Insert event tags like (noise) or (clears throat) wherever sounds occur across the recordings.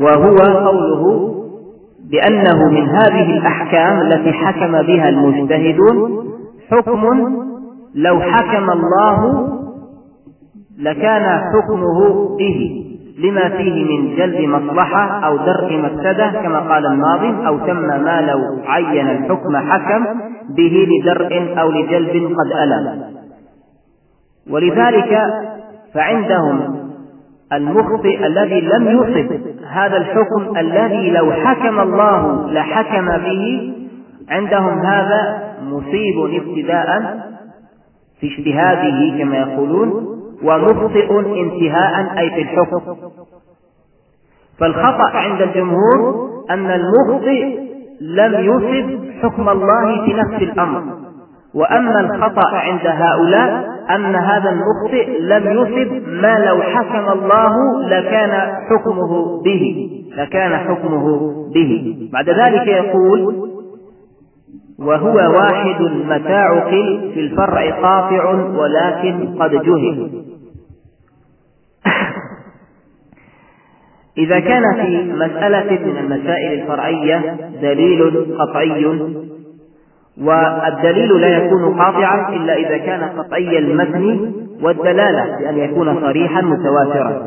وهو قوله بأنه من هذه الأحكام التي حكم بها المجتهدون حكم لو حكم الله لكان حكمه به لما فيه من جلب مصلحة أو درء مفسدة كما قال الناظم أو تم ما لو عين الحكم حكم به لدرء أو لجلب قد ألم. ولذلك فعندهم المخطئ الذي لم يصب هذا الحكم الذي لو حكم الله لحكم به عندهم هذا مصيب ابتداء في اجتهاده كما يقولون ومخطئ انتهاء أي في الحكم. فالخطأ عند الجمهور أن المخطئ لم يصب حكم الله في نفس الأمر. وأما الخطأ عند هؤلاء أن هذا المخطئ لم يصب ما لو حكم الله لكان حكمه به. لكان حكمه به. بعد ذلك يقول وهو واحد متى عقل في الفرع قاطع ولكن قد جهل. إذا كان في مسألة من المسائل الفرعية دليل قطعي والدليل لا يكون قاطعا إلا إذا كان قطعي المتن والدلالة بأن يكون صريحا متواترا.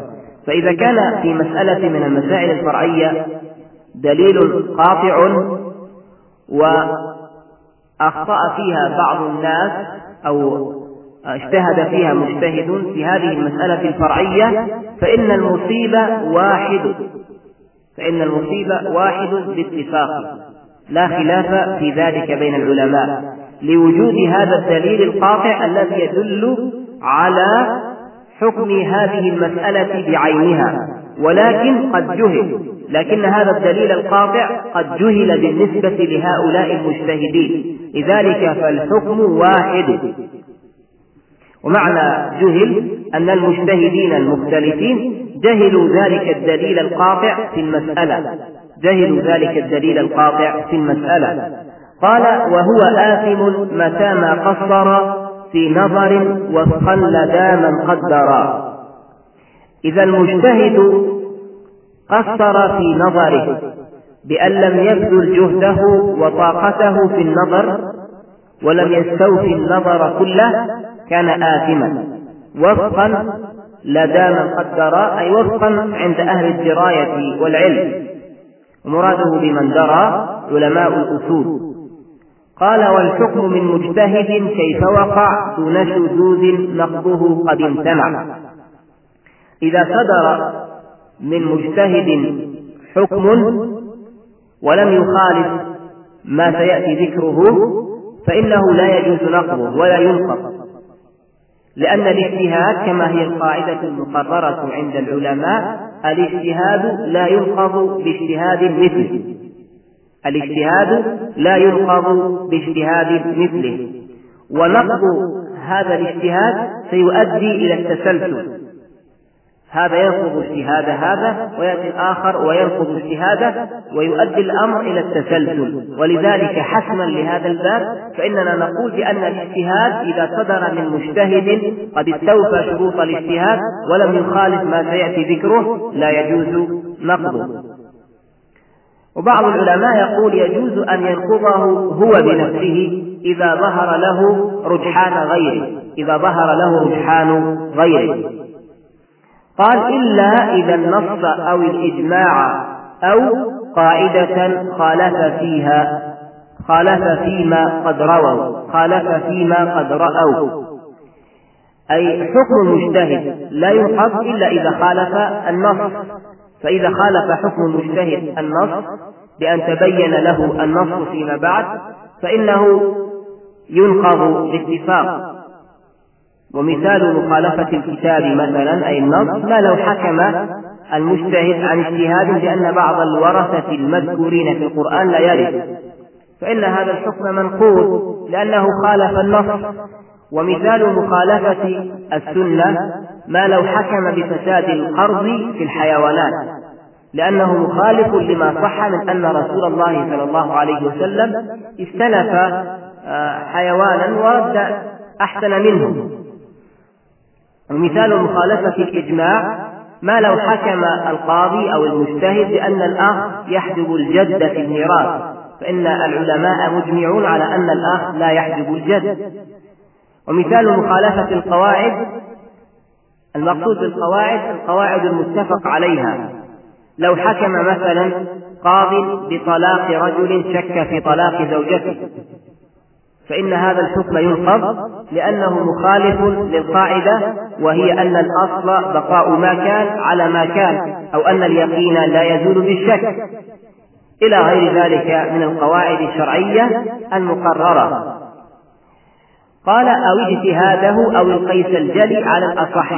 فإذا كان في مسألة من المسائل الفرعية دليل قاطع وأخطأ فيها بعض الناس أو اجتهد فيها مجتهد في هذه المسألة الفرعية فإن المصيبة واحد فإن المصيبة واحد باتفاق. لا خلاف في ذلك بين العلماء. لوجود هذا الدليل القاطع الذي يدل على حكم هذه المسألة بعينها. ولكن قد جهل. لكن هذا الدليل القاطع قد جهل بالنسبة لهؤلاء المجتهدين. لذلك فالحكم واحد. ومعنى جهل أن المجتهدين المختلفين جهلوا ذلك الدليل القاطع في المسألة. جهلوا ذلك الدليل القاطع في المسألة. قال وهو آثم متى ما قصر في نظر لدى من قدر إذا المجتهد قصر في نظره بأن لم يبذل جهده وطاقته في النظر ولم يستوفي النظر كله كان آثما. وفقا لدى من قدر أي وفقا عند أهل الدراية والعلم. ومراده بمن درى علماء الأصول. قال والحكم من مجتهد كيف وقع دون شذوذ نقضه قد امتنع. إذا صدر من مجتهد حكم ولم يخالف ما سيأتي ذكره فإنه لا يجوز نقضه ولا ينقض. لأن الاجتهاد كما هي القاعدة المقررة عند العلماء الاجتهاد لا ينقض باجتهاد مثله. الاجتهاد لا ينقض باجتهاد مثله. ونقض هذا الاجتهاد سيؤدي إلى التسلسل. هذا ينقض اجتهاد هذا ويأتي الآخر وينقض اجتهاده ويؤدي الأمر إلى التسلسل. ولذلك حسما لهذا الباب فإننا نقول بأن الاجتهاد إذا صدر من مجتهد قد استوفى شروط الاجتهاد ولم يخالف ما سيأتي ذكره لا يجوز نقضه. وبعض العلماء يقول يجوز أن ينقضه هو بنفسه إذا ظهر له رجحان غيره إذا ظهر له رجحان غيره. قال إلا إذا النص أو الإجماع أو قاعدة خالف فيها خالف فيما قد رووا خالف فيما قد رأوا. أي حكم المجتهد لا ينقض إلا إذا خالف النص. فإذا خالف حكم المجتهد النص بأن تبين له النص فيما بعد فإنه ينقض باتفاق ومثال مخالفة الكتاب مثلا أي النص ما لو حكم المجتهد عن اجتهاد بأن بعض الورثة المذكورين في القرآن لا يرث. فإن هذا الحكم منقول لأنه خالف النص. ومثال مخالفة السنة ما لو حكم بفساد القرض في الحيوانات. لأنه مخالف لما صح من أن رسول الله صلى الله عليه وسلم استلف آه، حيوانا ورد أحسن منه. ومثال مخالفة الإجماع ما لو حكم القاضي أو المجتهد بأن الأخ يحجب الجد في الميراث فإن العلماء مجمعون على أن الأخ لا يحجب الجد. ومثال مخالفة القواعد المقصود بالقواعد القواعد المتفق عليها. لو حكم مثلا قاض بطلاق رجل شك في طلاق زوجته فإن هذا الحكم ينقض لأنه مخالف للقاعدة وهي أن الأصل بقاء ما كان على ما كان أو أن اليقين لا يزول بالشك. إلى غير ذلك من القواعد الشرعية المقررة. قال أو اجتهاده أو القيس الجلي على الأصح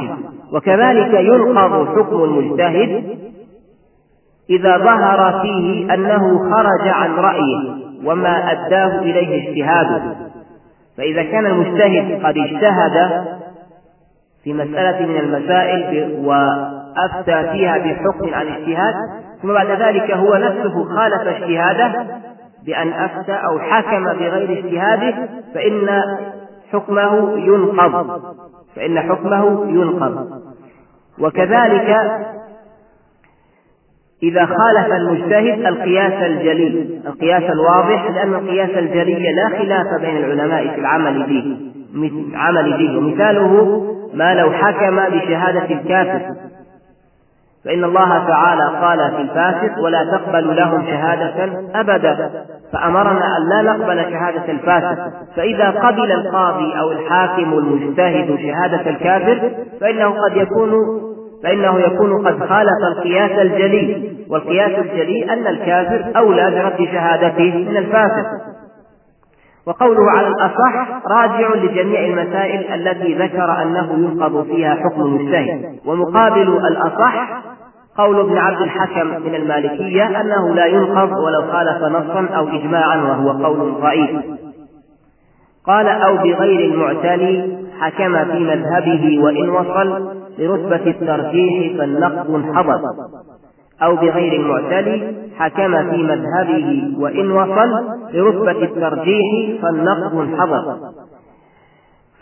وكذلك ينقض حكم المجتهد إذا ظهر فيه أنه خرج عن رأيه. وما أداه إليه اجتهاده فإذا كان المجتهد قد اجتهد في مسألة من المسائل وأفتى فيها بحكم عن اجتهاد ثم بعد ذلك هو نفسه خالف اجتهاده بأن أفتى أو حكم بغير اجتهاده فإن حكمه ينقض. فإن حكمه ينقض. وكذلك إذا خالف المجتهد القياس الجلي. القياس الواضح لأن القياس الجلي لا خلاف بين العلماء في العمل به. عمل به. ومثاله ما لو حكم بشهادة الكافر. فإن الله تعالى قال في الفاسق ولا تقبل لهم شهادة أبدا. فأمرنا أن لا نقبل شهادة الفاسق. فإذا قبل القاضي أو الحاكم المجتهد شهادة الكافر فإنه قد يكون فإنه يكون قد خالف القياس الجلي والقياس الجلي أن الكافر أولى برد شهادته من الفاسق. وقوله على الأصح راجع لجميع المسائل التي ذكر أنه ينقض فيها حكم المجتهد ومقابل الأصح قول ابن عبد الحكم من المالكية أنه لا ينقض ولو خالف نصا أو إجماعا وهو قول ضعيف. قال أو بغير المعتلي حكم في مذهبه وإن وصل لرتبة الترجيح فالنقض انحضر. أو بغير المعتلي حكم في مذهبه وإن وصل لرتبة الترجيح فالنقض انحضر.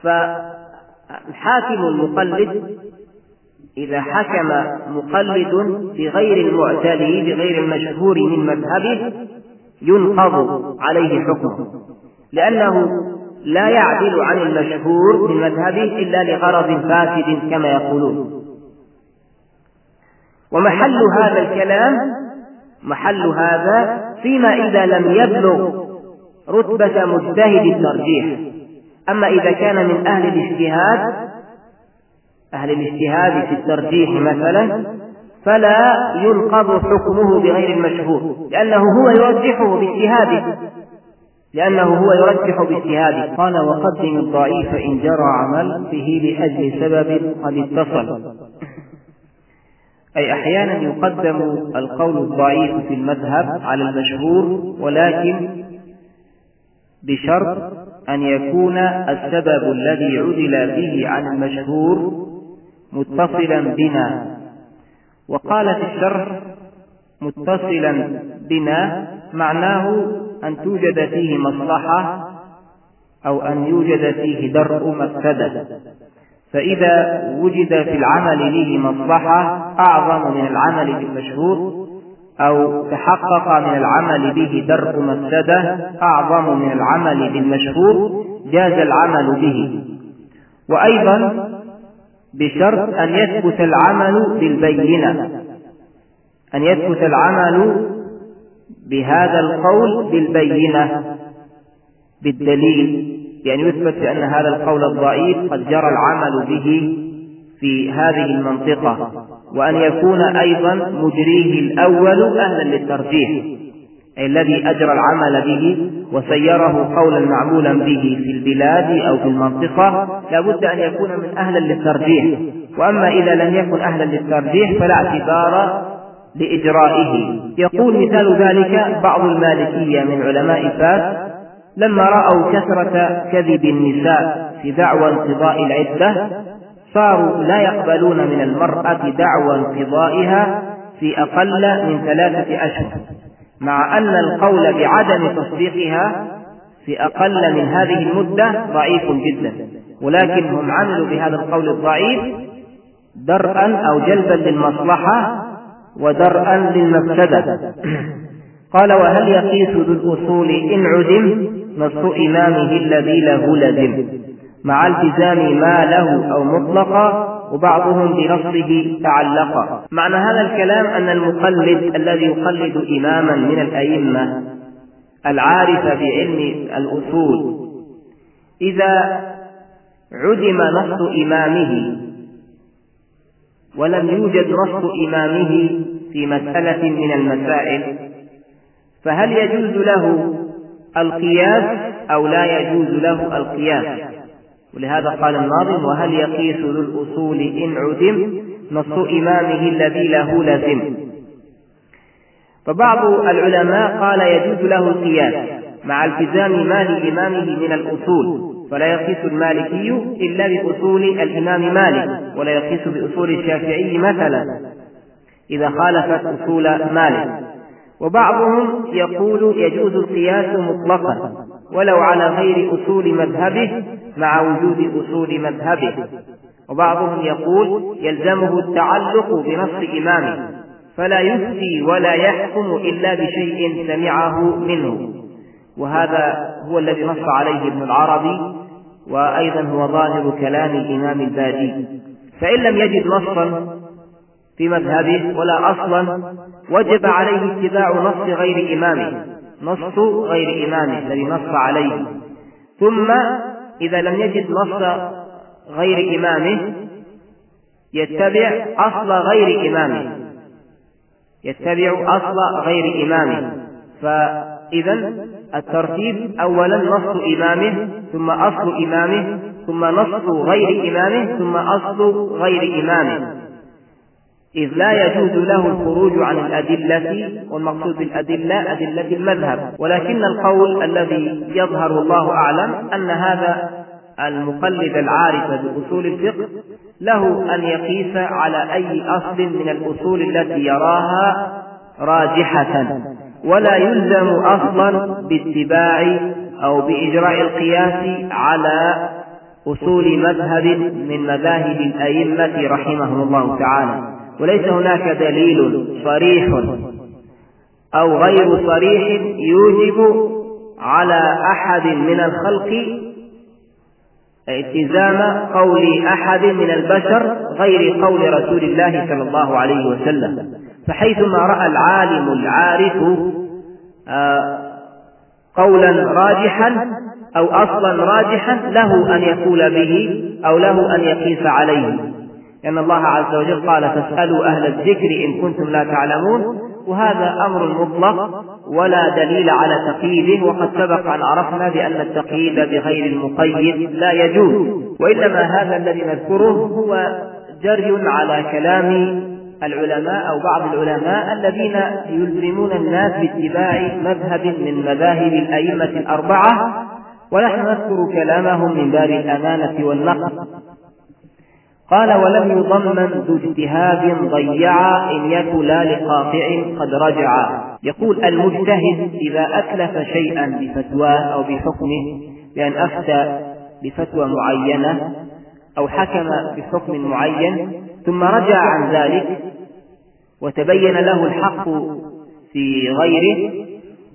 فالحاكم المقلد إذا حكم مقلد بغير المعتلي بغير المشهور من مذهبه ينقض عليه حكمه. لأنه لا يعدل عن المشهور من مذهبه إلا لغرض فاسد كما يقولون. ومحل هذا الكلام محل هذا فيما إذا لم يبلغ رتبة مجتهد الترجيح. أما إذا كان من أهل الاجتهاد أهل الاجتهاد في الترجيح مثلا فلا ينقض حكمه بغير المشهور لأنه هو يرجحه باجتهاده. لأنه هو يرجح باجتهاده. قال وقدم الضعيف إن جرى عمل به لأجل سبب قد اتصل. أي أحيانا يقدم القول الضعيف في المذهب على المشهور ولكن بشرط أن يكون السبب الذي عدل به عن المشهور متصلا بنا. وقال في الشرح متصلا بنا معناه أن توجد فيه مصلحة أو أن يوجد فيه درء مفسدة. فإذا وجد في العمل به مصلحة أعظم من العمل بالمشهور أو تحقق من العمل به درء مفسدة أعظم من العمل بالمشهور جاز العمل به. وأيضا بشرط أن يثبت العمل بالبينة. أن يثبت العمل بهذا القول بالبينة بالدليل. يعني يثبت بأن هذا القول الضعيف قد جرى العمل به في هذه المنطقة وأن يكون أيضا مجريه الأول أهلا للترجيح أي الذي أجرى العمل به وسيره قولا معمولا به في البلاد أو في المنطقة لابد أن يكون من أهلا للترجيح. وأما إذا لم يكن أهلا للترجيح فلا اعتبار لإجرائه. يقول مثال ذلك بعض المالكية من علماء فاس لما رأوا كثرة كذب النساء في دعوى انقضاء العدة صاروا لا يقبلون من المرأة دعوى انقضائها في أقل من ثلاثة أشهر مع أن القول بعدم تصديقها في أقل من هذه المدة ضعيف جدا ولكن هم عملوا بهذا القول الضعيف درءا أو جلبا للمصلحة ودرءا للمفسدة. قال وهل يقيس ذو الأصول إن عدم نص إمامه الذي له لزم مع التزام ما له أو مطلقا وبعضهم بنصه تعلق. معنى هذا الكلام أن المقلد الذي يقلد إماما من الأئمة العارف بعلم الأصول إذا عدم نص إمامه ولم يوجد نص إمامه في مسألة من المسائل. فهل يجوز له القياس أو لا يجوز له القياس؟ ولهذا قال الناظم وهل يقيس ذو الأصول إن عدم نص إمامه الذي له لزم فبعض العلماء قال يجوز له القياس مع التزام ما لإمامه من الأصول. فلا يقيس المالكي إلا بأصول الإمام مالك ولا يقيس بأصول الشافعي مثلا إذا خالفت أصول مالك. وبعضهم يقول يجوز القياس مطلقا ولو على غير أصول مذهبه مع وجود أصول مذهبه. وبعضهم يقول يلزمه التعلق بنص إمامه فلا يفتي ولا يحكم إلا بشيء سمعه منه. وهذا هو الذي نص عليه ابن العربي وأيضا هو ظاهر كلام الإمام الباجي. فإن لم يجد نصا في مذهبه ولا أصلا وجب عليه اتباع نص غير إمامه. نص غير إمامه الذي نص عليه. ثم إذا لم يجد نص غير إمامه يتبع أصل غير إمامه. يتبع أصل غير إمامه. فإذا الترتيب أولا نص إمامه ثم أصل إمامه ثم نص غير إمامه ثم أصل غير إمامه. إذ لا يجوز له الخروج عن الأدلة والمقصود بالأدلة أدلة المذهب. ولكن القول الذي يظهر الله أعلم أن هذا المقلد العارف بأصول الفقه له أن يقيس على أي أصل من الأصول التي يراها راجحة. ولا يلزم أصلا باتباع أو بإجراء القياس على أصول مذهب من مذاهب الأئمة رحمهم الله تعالى. وليس هناك دليل صريح أو غير صريح يوجب على أحد من الخلق التزام قول أحد من البشر غير قول رسول الله صلى الله عليه وسلم. فحيثما رأى العالم العارف آه، قولا راجحا أو أصلا راجحا له أن يقول به أو له أن يقيس عليه. لأن الله عز وجل قال فاسألوا أهل الذكر إن كنتم لا تعلمون وهذا أمر مطلق ولا دليل على تقييده وقد سبق أن عرفنا بأن التقييد بغير المقيد لا يجوز. وإنما هذا الذي نذكره هو جري على كلام العلماء أو بعض العلماء الذين يلزمون الناس باتباع مذهب من مذاهب الأئمة الأربعة ونحن نذكر كلامهم من باب الأمانة والنقد. قال ولم يضمن ذو اجتهاد ضيع إن يك لا لقاطع قد رجع. يقول المجتهد إذا أتلف شيئا بفتواه أو بحكمه بأن أفتى بفتوى معينة أو حكم بحكم معين ثم رجع عن ذلك وتبين له الحق في غيره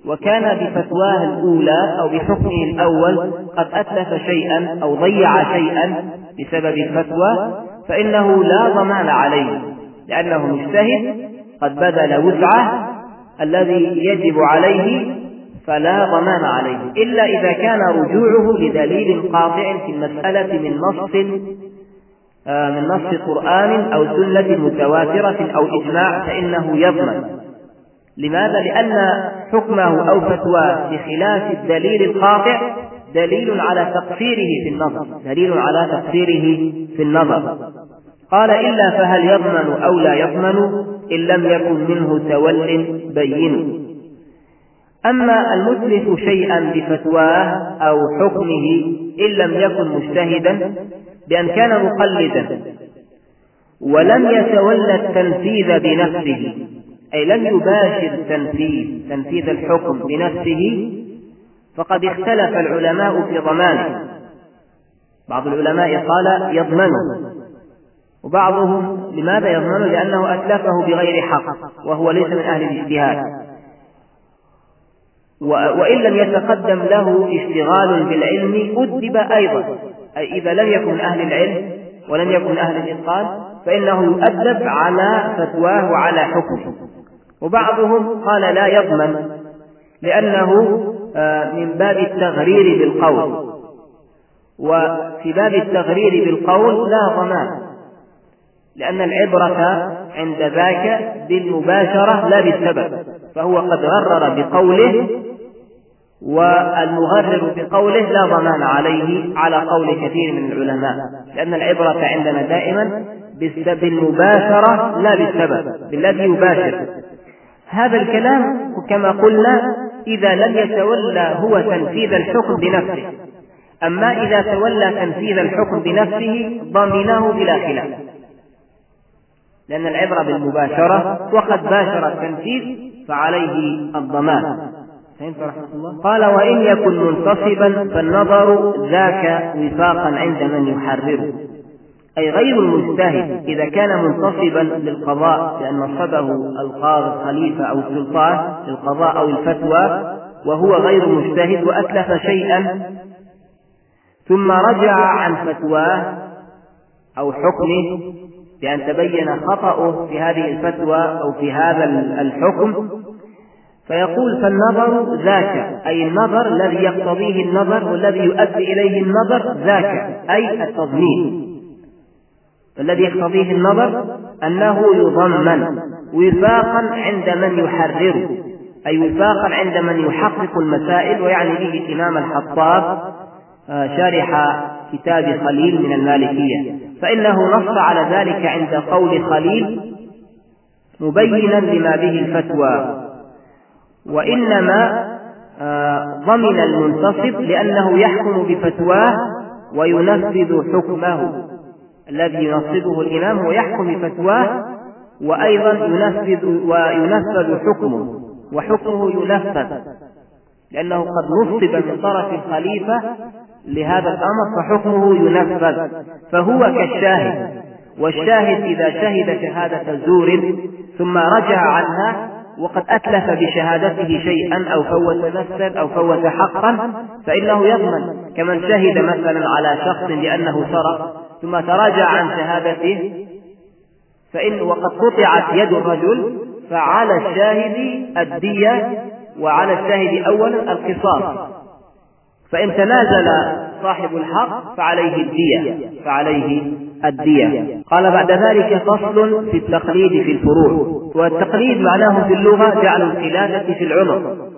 وكان بفتواه الأولى أو بحكمه الأول قد أتلف شيئا أو ضيع شيئا بسبب الفتوى فإنه لا ضمان عليه لأنه مجتهد قد بذل وسعه الذي يجب عليه فلا ضمان عليه إلا إذا كان رجوعه لدليل قاطع في المسألة من نص من نص قرآن أو سنة متواترة أو إجماع فإنه يضمن. لماذا؟ لأن حكمه أو فتواه بخلاف الدليل القاطع دليل على تقصيره في النظر. دليل على تقصيره في النظر. قال إلا فهل يضمن أو لا يضمن إن لم يكن منه تول بين. أما المتلف شيئا بفتواه أو حكمه إن لم يكن مجتهدا بأن كان مقلدا ولم يتولى التنفيذ بنفسه أي لم يباشر تنفيذ تنفيذ الحكم بنفسه فقد اختلف العلماء في ضمانه. بعض العلماء قال يضمنه وبعضهم لماذا يضمن لأنه أتلفه بغير حق وهو ليس من أهل الاجتهاد. وإن لم يتقدم له اشتغال بالعلم أدب أيضا. أي إذا لم يكن أهل العلم ولم يكن أهل الإتقان فإنه يؤدب على فتواه وعلى حكمه. وبعضهم قال لا يضمن لأنه آه، من باب التغرير بالقول. وفي باب التغرير بالقول لا ضمان لأن العبرة عند ذاك بالمباشرة لا بالسبب فهو قد غرر بقوله والمغرر بقوله لا ضمان عليه على قول كثير من العلماء لأن العبرة عندنا دائما بالمباشرة لا بالسبب بالذي يباشر. هذا الكلام كما قلنا إذا لم يتولى هو تنفيذ الحكم بنفسه. أما إذا تولى تنفيذ الحكم بنفسه ضمنه بلا خلاف. لأن العبرة بالمباشرة وقد باشر التنفيذ فعليه الضمان. فهمت رحمة الله؟ قال وإن يكن منتصبا فالنظر ذاك وفاقا عند من يحرره أي غير المجتهد إذا كان منتصبا للقضاء لأن نصبه القاضي الخليفة أو السلطان للقضاء أو الفتوى وهو غير مجتهد وأتلف شيئا ثم رجع عن فتواه أو حكمه بأن تبين خطأه في هذه الفتوى أو في هذا الحكم فيقول فالنظر ذاك أي النظر الذي يقتضيه النظر والذي يؤدي إليه النظر ذاك أي التضمين. الذي يقتضيه النظر أنه يضمن وفاقا عند من يحرره أي وفاقا عند من يحقق المسائل ويعني به إمام الحطاب آه، شارح كتاب خليل من المالكية. فإنه نص على ذلك عند قول خليل مبينا لما به الفتوى. وإنما آه، ضمن المنتصب لأنه يحكم بفتواه وينفذ حكمه. الذي ينصبه الإمام ويحكم بفتواه وأيضا ينفذ وينفذ حكمه وحكمه ينفذ. لأنه قد نصب من طرف الخليفة لهذا الأمر فحكمه ينفذ. فهو كالشاهد والشاهد إذا شهد شهادة زور ثم رجع عنها وقد أتلف بشهادته شيئا أو فوت نفسا أو فوت حقا فإنه يضمن كمن شهد مثلا على شخص لأنه سرق ثم تراجع عن شهادته فإن وقد قطعت يد الرجل فعلى الشاهد الدية وعلى الشاهد أولا القصاص. فإن تنازل صاحب الحق فعليه الدية فعليه الدية. قال بعد ذلك فصل في التقليد في الفروع. والتقليد معناه في اللغة جعل القلادة في العنق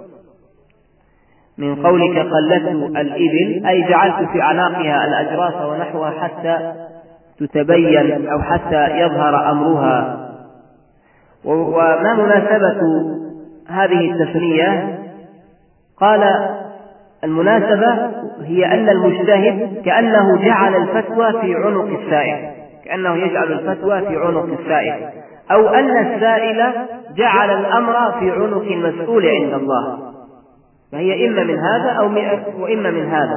من قولك قلدت الإبل أي جعلت في أعناقها الأجراس ونحوها حتى تتبين أو حتى يظهر أمرها. وما مناسبة هذه التسمية؟ قال المناسبة هي أن المجتهد كأنه جعل الفتوى في عنق السائل كأنه يجعل الفتوى في عنق السائل. أو أن السائل جعل الأمر في عنق المسؤول عند الله. فهي إما من هذا أو وإما من هذا.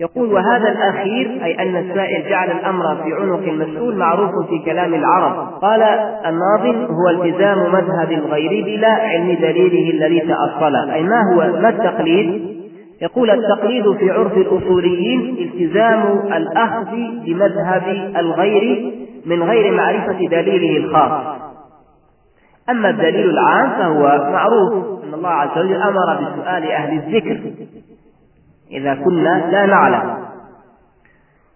يقول وهذا الأخير أي أن السائل جعل الأمر في عنق المسؤول معروف في كلام العرب. قال الناظم هو التزام مذهب الغير بلا علم دليله الذي تأصل. أي ما هو ما التقليد؟ يقول التقليد في عرف الأصوليين التزام الأخذ بمذهب الغير من غير معرفة دليله الخاص. أما الدليل العام فهو معروف أن الله عز وجل أمر بسؤال أهل الذكر. إذا كنا لا نعلم.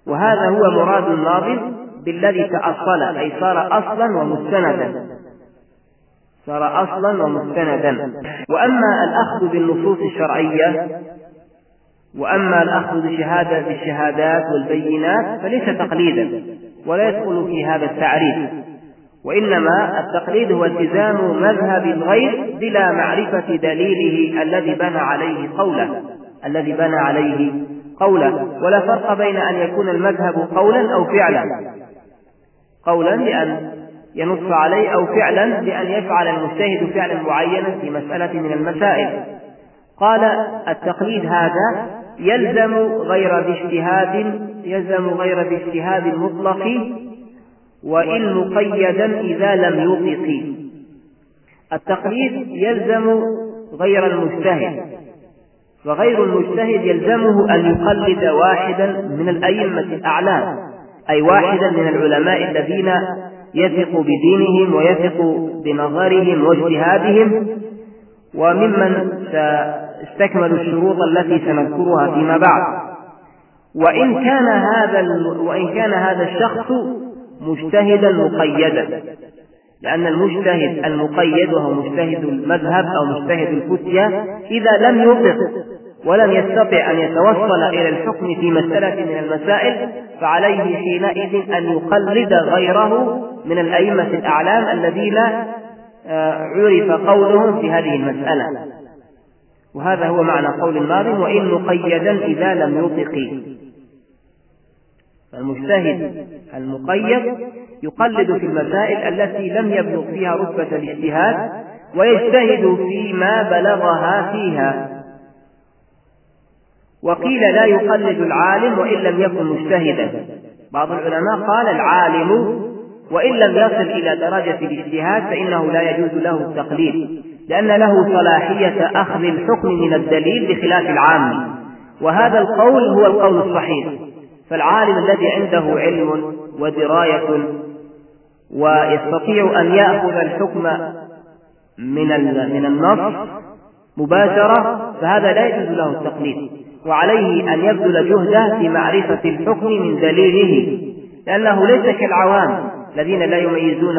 وهذا هو مراد الناظم بالذي تأصل أي صار أصلا ومستندا. صار أصلا ومستندا. وأما الأخذ بالنصوص الشرعية وأما الأخذ بشهادة بالشهادات والبينات فليس تقليدا ولا يدخل في هذا التعريف. وإنما التقليد هو التزام مذهب الغير بلا معرفة دليله الذي بنى عليه قوله الذي بنى عليه قوله. ولا فرق بين أن يكون المذهب قولا أو فعلا. قولا لأن ينص عليه أو فعلا بأن يفعل المجتهد فعلا معينا في مسألة من المسائل. قال التقليد هذا يلزم غير باجتهاد يلزم غير باجتهاد مطلق وإن مقيدا إذا لم يطق. التقليد يلزم غير المجتهد وغير المجتهد يلزمه أن يقلد واحدا من الأئمة الأعلام أي واحدا من العلماء الذين يثق بدينهم ويثق بنظرهم واجتهادهم. وممن استكملوا الشروط التي سنذكرها فيما بعد. وإن كان هذا وإن كان هذا الشخص مجتهدا مقيدا. لأن المجتهد المقيد وهو مجتهد المذهب أو مجتهد الفتية إذا لم يطق ولم يستطع أن يتوصل إلى الحكم في مسألة من المسائل فعليه حينئذ أن يقلد غيره من الأئمة الأعلام الذين عرف قولهم في هذه المسألة. وهذا هو معنى قول الناظم وإن مقيدا إذا لم يطق. المجتهد المقيد يقلد في المسائل التي لم يبلغ فيها رتبة الاجتهاد ويجتهد فيما بلغها فيها. وقيل لا يقلد العالم وإن لم يكن مجتهدا. بعض العلماء قال العالم وإن لم يصل إلى درجة الاجتهاد فإنه لا يجوز له التقليد لأن له صلاحية أخذ الحكم من الدليل بخلاف العام. وهذا القول هو القول الصحيح فالعالم الذي عنده علم ودراية ويستطيع أن يأخذ الحكم من من النص مباشرة فهذا لا يجوز له التقليد. وعليه أن يبذل جهده في معرفة الحكم من دليله لأنه ليس كالعوام. الذين لا يميزون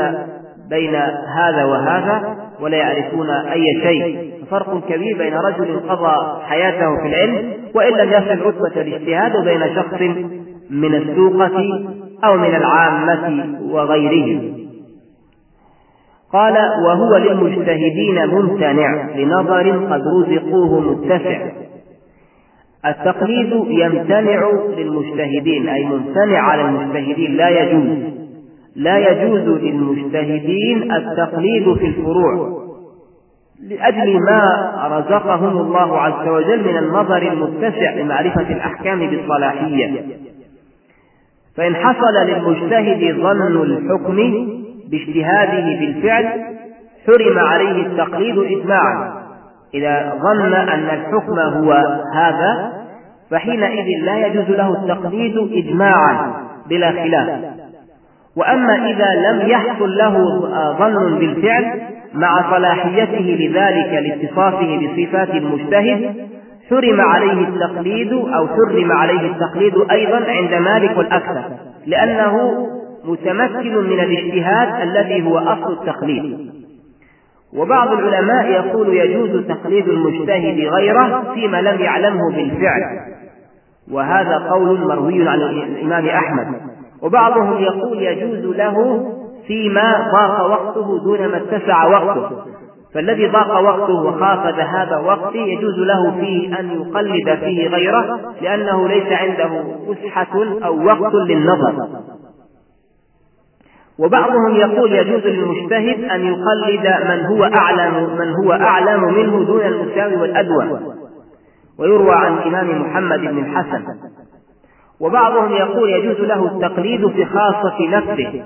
بين هذا وهذا ولا يعرفون أي شيء. فرق كبير بين رجل قضى حياته في العلم وإن لم يصل رتبة الاجتهاد وبين شخص من السوقة أو من العامة وغيرهم قال وهو للمجتهدين ممتنع لنظر قد رزقوه متسع. التقليد يمتنع للمجتهدين أي ممتنع على المجتهدين لا يجوز. لا يجوز للمجتهدين التقليد في الفروع لأجل ما رزقهم الله عز وجل من النظر المتسع لمعرفة الأحكام بالصلاحية. فإن حصل للمجتهد ظن الحكم باجتهاده بالفعل حرم عليه التقليد إجماعا. إذا ظن أن الحكم هو هذا فحينئذ لا يجوز له التقليد إجماعا بلا خلاف. وأما إذا لم يحصل له ظن بالفعل مع صلاحيته لذلك لاتصافه بصفات المجتهد حرم عليه التقليد أو حرم عليه التقليد أيضا عند مالك والأكثر لأنه متمكن من الاجتهاد الذي هو أصل التقليد. وبعض العلماء يقول يجوز تقليد المجتهد غيره فيما لم يعلمه بالفعل وهذا قول مروي عن الإمام أحمد. وبعضهم يقول يجوز له فيما ضاق وقته دون ما اتسع وقته. فالذي ضاق وقته وخاف ذهاب وقته يجوز له فيه أن يقلد فيه غيره لأنه ليس عنده فسحة أو وقت للنظر. وبعضهم يقول يجوز للمجتهد أن يقلد من هو أعلم من هو أعلم منه دون المساوي والأدوى. ويروى عن الإمام محمد بن الحسن. وبعضهم يقول يجوز له التقليد في خاصة نفسه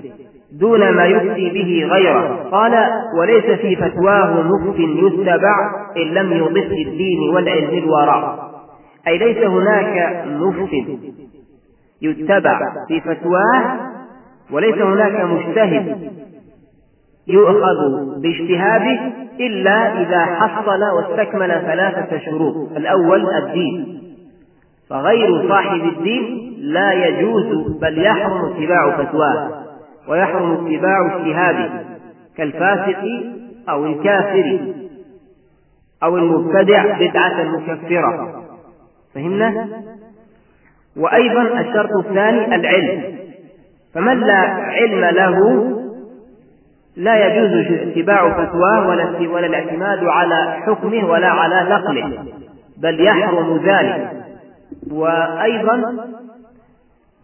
دون ما يفتي به غيره. قال وليس في فتواه مفت يتبع إن لم يضف الدين والعلم الورع أي ليس هناك مفت يتبع في فتواه وليس هناك مجتهد يؤخذ باجتهاده إلا إذا حصل واستكمل ثلاثة شروط. الأول الدين. فغير صاحب الدين لا يجوز بل يحرم اتباع فتواه ويحرم اتباع اجتهاده كالفاسق أو الكافر أو المبتدع بدعة مكفرة فهمنا؟ وأيضا الشرط الثاني العلم فمن لا علم له لا يجوز اتباع فتواه ولا ولا الاعتماد على حكمه ولا على نقله بل يحرم ذلك وأيضا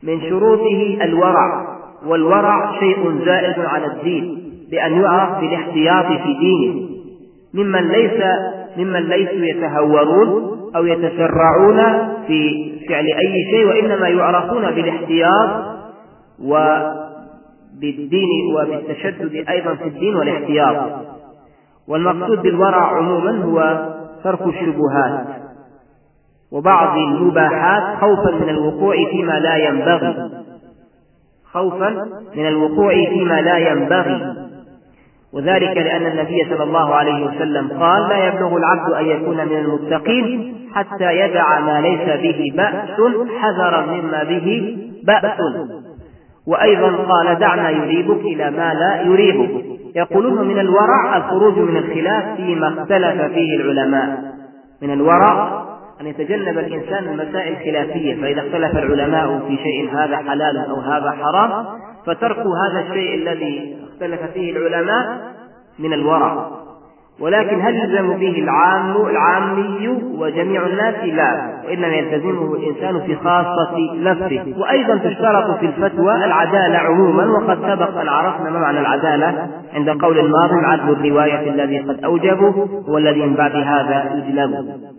من شروطه الورع. والورع شيء زائد على الدين بأن يعرف بالاحتياط في دينه. ممن ليس ممن ليسوا يتهورون أو يتسرعون في فعل أي شيء وإنما يعرفون بالاحتياط وبالتدبر بالدين وبالتشدد أيضا في الدين والاحتياط. والمقصود بالورع عموما هو ترك الشبهات. وبعض المباحات خوفا من الوقوع فيما لا ينبغي. خوفا من الوقوع فيما لا ينبغي. وذلك لأن النبي صلى الله عليه وسلم قال لا يبلغ العبد أن يكون من المتقين حتى يدع ما ليس به بأس حذرا مما به بأس. وأيضا قال دع ما يريبك إلى ما لا يريبك. يقولون من الورع الخروج من الخلاف فيما اختلف فيه العلماء. من الورع أن يتجنب الإنسان المسائل الخلافية فإذا اختلف العلماء في شيء هذا حلال أو هذا حرام فترك هذا الشيء الذي اختلف فيه العلماء من الورع. ولكن هل يلزم به العام العامي وجميع الناس؟ لا وإنما يلتزمه الإنسان في خاصة نفسه. وأيضا تشترط في الفتوى العدالة عموما وقد سبق أن عرفنا ما معنى العدالة عند قول الناظم عدل الرواية الذي قد أوجبه هو الذي من بعد هذا يجلب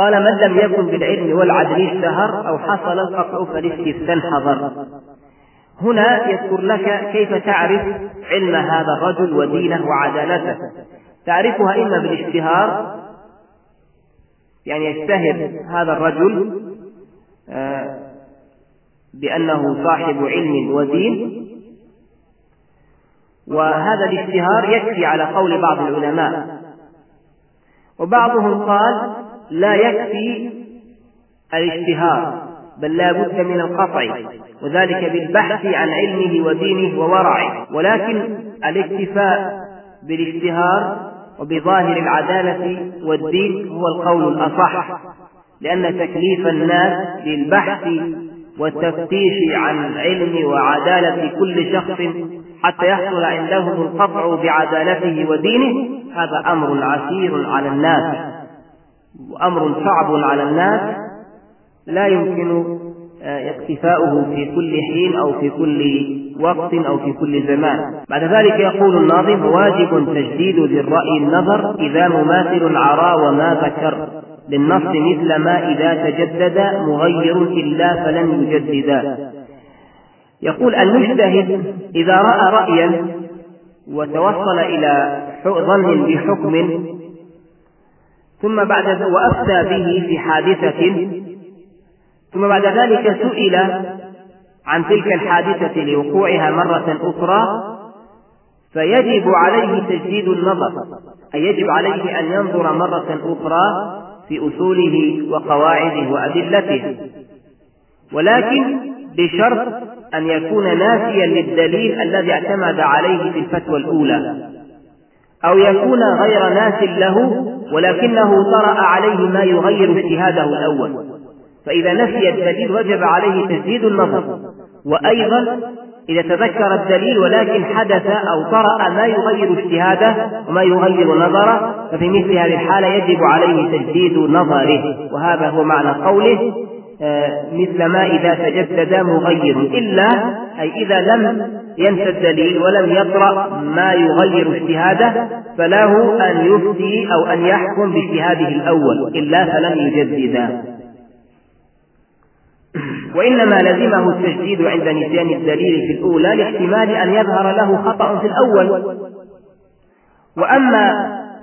قال من لم يكن بالعلم والعدل اشتهر أو حصل القطع فالاستفتاء حضر هنا يذكر لك كيف تعرف علم هذا الرجل ودينه وعدالته. تعرفها إما بالاشتهار يعني يشتهر هذا الرجل آه، بأنه صاحب علم ودين وهذا الاشتهار يكفي على قول بعض العلماء. وبعضهم قال لا يكفي الاشتهار بل لا بد من القطع وذلك بالبحث عن علمه ودينه وورعه. ولكن الاكتفاء بالاشتهار وبظاهر العدالة والدين هو القول الأصح لأن تكليف الناس بالبحث والتفتيش عن علم وعدالة كل شخص حتى يحصل عندهم القطع بعدالته ودينه هذا أمر عسير على الناس. وأمر صعب على الناس لا يمكن آه، اقتفاؤه في كل حين أو في كل وقت أو في كل زمان. بعد ذلك يقول الناظم واجب تجديد للرأي النظر إذا مماثل عرى وما ذكر. للنص مثل ما إذا تجدد مغير إلا فلن يجددا يقول المجتهد إذا رأى رأيا وتوصل إلى ظن بحكم ثم بعد وأفتى به في حادثة. ثم بعد ذلك سئل عن تلك الحادثة لوقوعها مرة أخرى فيجب عليه تجديد النظر أي يجب عليه أن ينظر مرة أخرى في أصوله وقواعده وأدلته. ولكن بشرط أن يكون ناسيا للدليل الذي اعتمد عليه في الفتوى الأولى. أو يكون غير ناس له ولكنه طرأ عليه ما يغير اجتهاده الأول. فإذا نسي الدليل وجب عليه تجديد النظر. وأيضا إذا تذكر الدليل ولكن حدث أو طرأ ما يغير اجتهاده وما يغير نظره ففي مثل هذه الحالة يجب عليه تجديد نظره. وهذا هو معنى قوله آه، مثل ما إذا تجدد مغير إلا أي إذا لم ينسى الدليل ولم يطرأ ما يغير اجتهاده فله أن يفتي أو أن يحكم باجتهاده الأول إلا فلم يجددا وإنما لزمه التجديد عند نسيان الدليل في الأولى لاحتمال أن يظهر له خطأ في الأول. وأما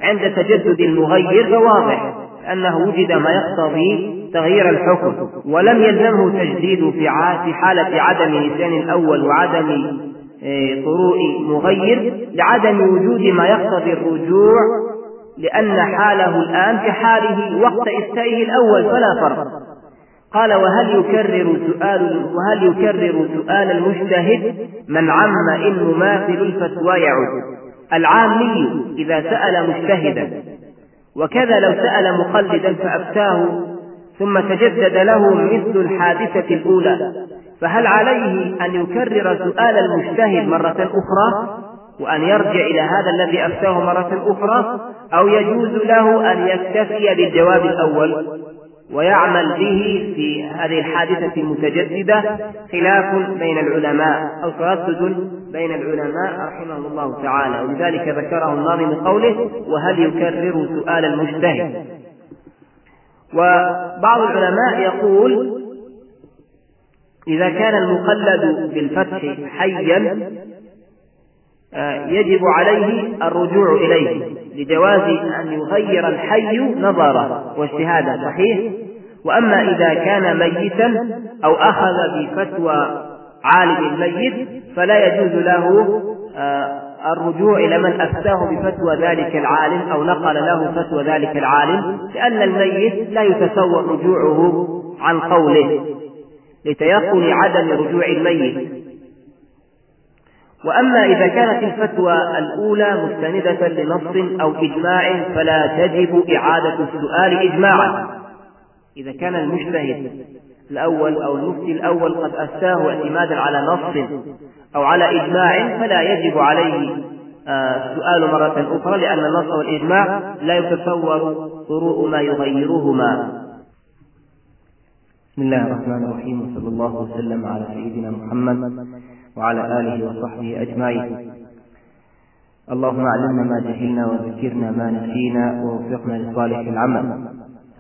عند تجدد المغير فواضح أنه وجد ما يقتضي تغيير الحكم ولم يلزمه تجديد في حالة عدم نسيان الأول وعدم طروء مغير لعدم وجود ما يقتضي الرجوع لأن حاله الآن كحاله وقت إفتائه الأول فلا فرق. قال وهل يكرر سؤال وهل يكرر سؤال المجتهد؟ من عم إن مماثل الفتوى يعود. العامي إذا سأل مجتهدا. وكذا لو سأل مقلدا فأفتاه ثم تجدد له مثل الحادثة الأولى. فهل عليه أن يكرر سؤال المجتهد مرة أخرى وأن يرجع إلى هذا الذي أفتاه مرة أخرى أو يجوز له أن يكتفي بالجواب الأول ويعمل به في هذه الحادثة المتجددة خلاف بين العلماء أو تردد بين العلماء رحمهم الله تعالى؟ ولذلك ذكره الناظم قوله وهل يكرر سؤال المجتهد؟ وبعض العلماء يقول إذا كان المقلد بالفتح حيا آه، يجب عليه الرجوع إليه لجواز أن يغير الحي نظره واجتهاده صحيح؟ وأما إذا كان ميتا أو أخذ بفتوى عالم الميت فلا يجوز له آه، الرجوع إلى من أفتاه بفتوى ذلك العالم أو نقل له فتوى ذلك العالم لأن الميت لا يتصور رجوعه عن قوله. لتيقن عدم رجوع الميت وأما إذا كانت الفتوى الأولى مستندة لنص أو إجماع فلا تجب إعادة السؤال إجماعا. إذا كان المجتهد الأول أو المفتي الأول قد أفتاه اعتمادا على نص أو على إجماع فلا يجب عليه السؤال آه، مرة أخرى لأن النص والإجماع لا يتصور طروء ما يغيرهما. بسم الله الرحمن الرحيم وصلى الله وسلم على سيدنا محمد وعلى آله وصحبه أجمعين اللهم علمنا ما جهلنا وذكرنا ما نسينا ووفقنا لصالح العمل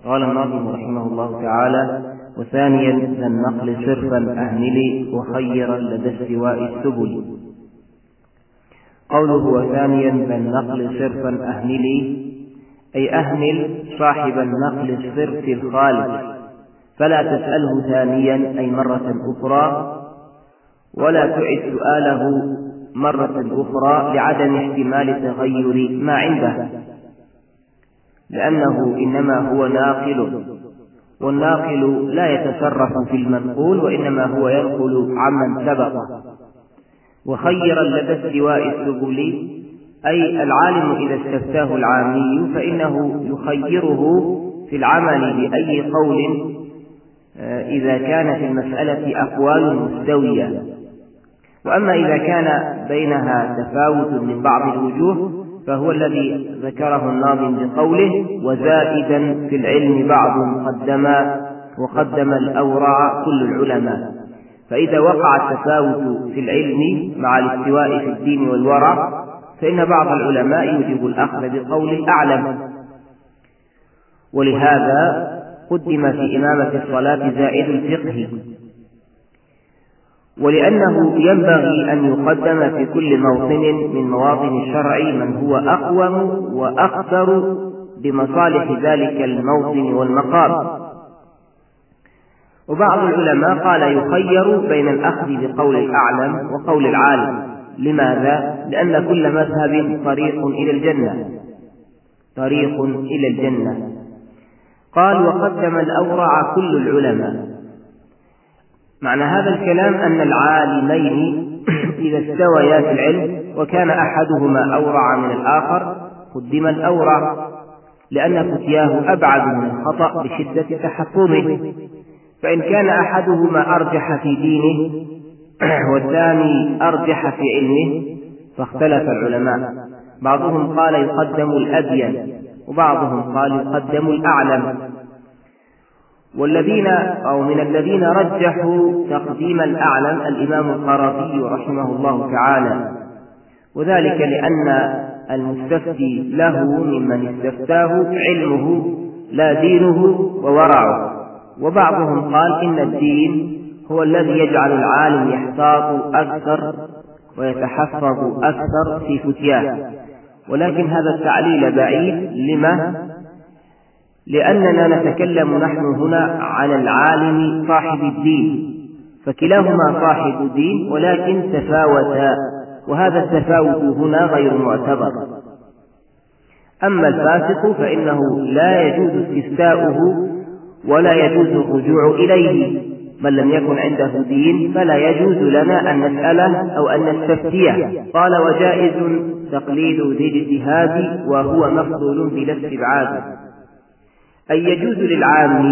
قال الناظم رحمه الله تعالى وثانيا ذا النقل صرفا أهملي وخيرا لدى استواء السبل قوله وثانيا ذا النقل صرفا أهملي أي أهمل صاحب النقل الصرف الخالص فلا تسأله ثانيا أي مرة أخرى ولا تعد سؤاله مرة أخرى لعدم احتمال تغير ما عنده لأنه إنما هو ناقل والناقل لا يتصرف في المنقول وإنما هو ينقل عمن سبق. وخيرا لدى استواء السبل أي العالم إذا استفتاه العامي فإنه يخيره في العمل بأي قول إذا كان في المسألة أقوال مستوية. وأما إذا كان بينها تفاوت من بعض الوجوه فهو الذي ذكره الناظم بقوله وزائدا في العلم بعض قدما وقدم الأورع كل العلماء فإذا وقع التفاوت في العلم مع الاستواء في الدين والورع فإن بعض العلماء يجب الأخذ بقول الأعلم ولهذا قدم في إمامة الصلاة زائد الفقه. ولأنه ينبغي أن يقدم في كل موطن من مواطن الشرع من هو أقوم وأكثر بمصالح ذلك الموطن والمقام. وبعض العلماء قال يخير بين الأخذ بقول الأعلم وقول العالم. لماذا؟ لأن كل مذهب طريق إلى الجنة. طريق إلى الجنة. قال وقدم الأورع كل العلماء. معنى هذا الكلام أن العالمين (clears throat) إذا استويا في العلم وكان أحدهما أورع من الآخر قدم الأورع لأن فتياه أبعد من الخطأ بشدة تحكمه. فإن كان أحدهما أرجح في دينه (clears throat) والثاني أرجح في علمه فاختلف العلماء. بعضهم قال يقدم الأبين وبعضهم قال يقدم الأعلم. والذين أو من الذين رجحوا تقديم الأعلم الإمام القرافي رحمه الله تعالى. وذلك لأن المستفتي له ممن استفتاه علمه لا دينه وورعه. وبعضهم قال إن الدين هو الذي يجعل العالم يحتاط أكثر ويتحفظ أكثر في فتياه. ولكن هذا التعليل بعيد. لما؟ لأننا نتكلم نحن هنا عن العالم صاحب الدين. فكلاهما صاحب دين ولكن تفاوتا. وهذا التفاوت هنا غير معتبر. أما الفاسق فإنه لا يجوز استفتاؤه ولا يجوز الرجوع إليه. من لم يكن عنده دين فلا يجوز لنا أن نسأله أو أن نستفتيه. قال وجائز تقليد ذي الاجتهاد وهو مفضول بلا استبعاد أي يجوز للعام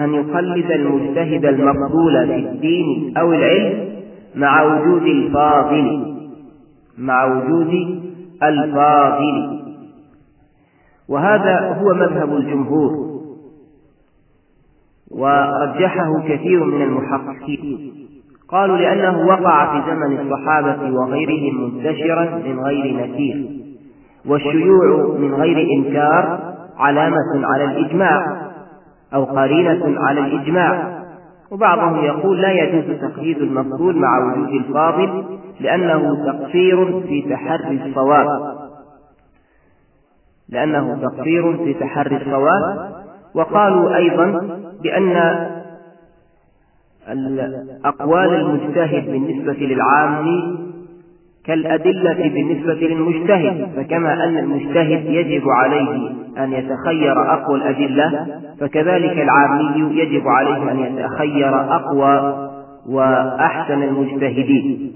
أن يقلد المجتهد المفضول في الدين أو العلم مع وجود الفاضل. مع وجود الفاضل. وهذا هو مذهب الجمهور. ورجحه كثير من المحققين. قالوا لأنه وقع في زمن الصحابة وغيرهم منتشرا من غير نكير والشيوع من غير إنكار علامة على الإجماع أو قرينة على الإجماع. وبعضهم يقول لا يجوز تقييد المفضول مع وجود الفاضل لأنه تقصير في تحري الصواب. لأنه تقصير في تحري الصواب وقالوا أيضا بأن أقوال المجتهد بالنسبة للعام كالأدلة بالنسبة للمجتهد فكما أن المجتهد يجب عليه أن يتخير أقوى الأدلة فكذلك العامي يجب عليه أن يتخير أقوى وأحسن المجتهدين.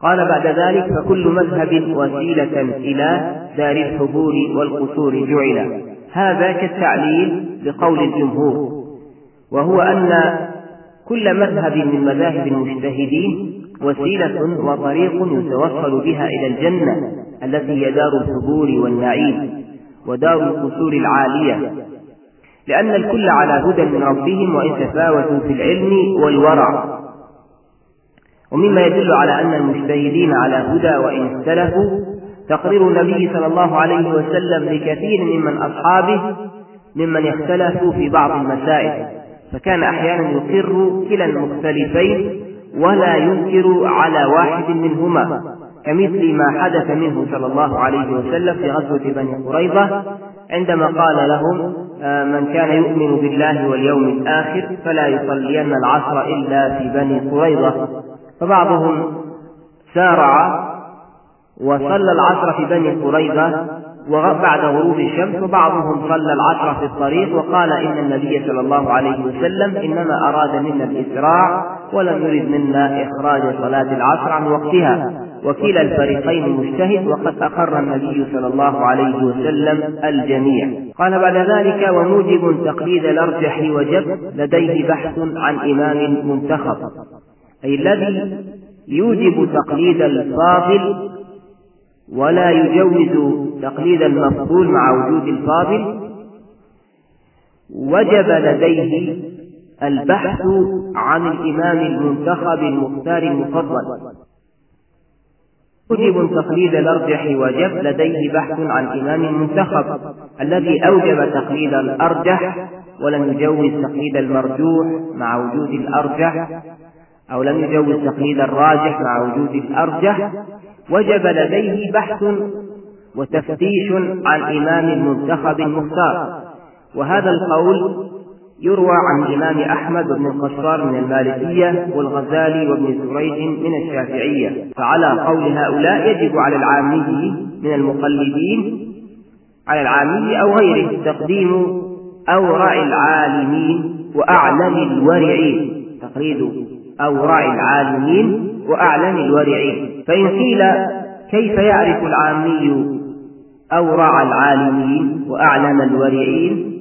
قال بعد ذلك فكل مذهب وسيلة إلى دار الحبور والقصور جعل. هذا كالتعليل لقول الجمهور وهو أن كل مذهب من مذاهب المجتهدين وسيلة وطريق يتوصل بها إلى الجنة التي هي دار الحبور والنعيم ودار القصور العالية لأن الكل على هدى من ربهم وإن تفاوتوا في العلم والورع. ومما يدل على أن المجتهدين على هدى وإن اختلفوا تقرير النبي صلى الله عليه وسلم لكثير ممن أصحابه ممن اختلفوا في بعض المسائل فكان أحيانا يقر كلا المختلفين ولا ينكر على واحد منهما كمثل ما حدث منه صلى الله عليه وسلم في غزوة بني قريظة عندما قال لهم آه، من كان يؤمن بالله واليوم الآخر فلا يصلين العصر إلا في بني قريظة. فبعضهم سارع وصلى العصر في بني قريظة وبعد غروب الشمس وبعضهم صلى العصر في الطريق وقال إن النبي صلى الله عليه وسلم إنما أراد منا الإسراع ولم يرد منا إخراج صلاة العصر عن وقتها. وكلا الفريقين مجتهد وقد أقر النبي صلى الله عليه وسلم الجميع. قال بعد ذلك وموجب تقليد الأرجح وجب لديه بحث عن إمام منتخب. أي الذي يوجب تقليد الفاضل ولا يجوز تقليد المفضول مع وجود الفاضل. وجب لديه البحث عن الإمام المنتخب المختار المفضل. يجب تقليد الأرجح وجب لديه بحث عن إمام منتخب الذي أوجب تقليد الأرجح ولم يجوز تقليد المرجوح مع وجود الأرجح أو لم يجوز تقليد الراجح مع وجود الأرجح. وجب لديه بحث وتفتيش عن إمام منتخب مختار وهذا القول يروى عن الإمام أحمد بن القصار من المالكية والغزالي وابن سريج من الشافعية. فعلى قول هؤلاء يجب على العامي من المقلدين على العامي أو غيره تقديم أورع العالمين وأعلم الورعين تقليد أورع العالمين وأعلم الورعين. فإن قيل كيف يعرف العامي أورع العالمين وأعلم الورعين؟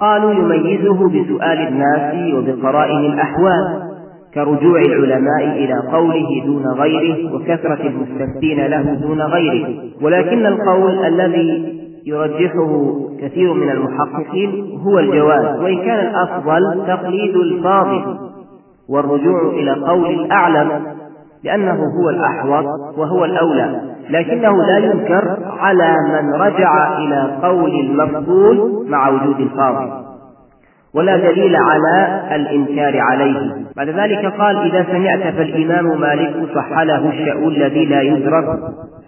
قالوا يميزه بسؤال الناس وبقرائن الأحوال كرجوع العلماء إلى قوله دون غيره وكثرة المستفتين له دون غيره. ولكن القول الذي يرجحه كثير من المحققين هو الجواز وإن كان الأفضل تقليد الفاضل والرجوع إلى قول الأعلم. لأنه هو الأحوط وهو الأولى لكنه لا ينكر على من رجع إلى قول المفضول مع وجود الفاضل. ولا دليل على الإنكار عليه. بعد ذلك قال إذا سمعت فالإمام مالك صح له الشأو الذي لا يدرك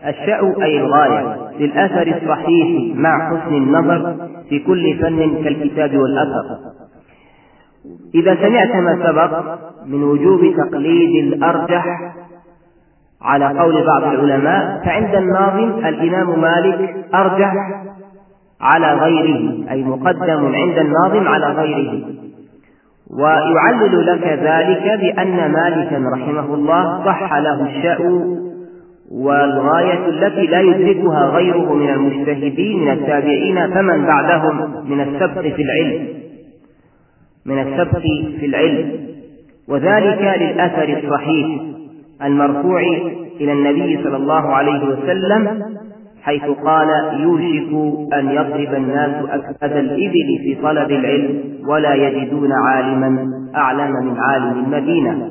الشأو أي الغاية للأثر الصحيح مع حسن النظر في كل فن كالكتاب والأثر. إذا سمعت ما سبق من وجوب تقليد الأرجح على قول بعض العلماء فعند الناظم الإمام مالك أرجح على غيره أي مقدم عند الناظم على غيره. ويعلل لك ذلك بأن مالكا رحمه الله صح له الشأو والغاية التي لا يدركها غيره من المجتهدين من التابعين فمن بعدهم من السبق في العلم. من السبق في العلم. وذلك للأثر الصحيح. المرفوع إلى النبي صلى الله عليه وسلم حيث قال يوشك أن يضرب الناس أكبد الإبل في طلب العلم ولا يجدون عالما أعلم من عالم المدينة.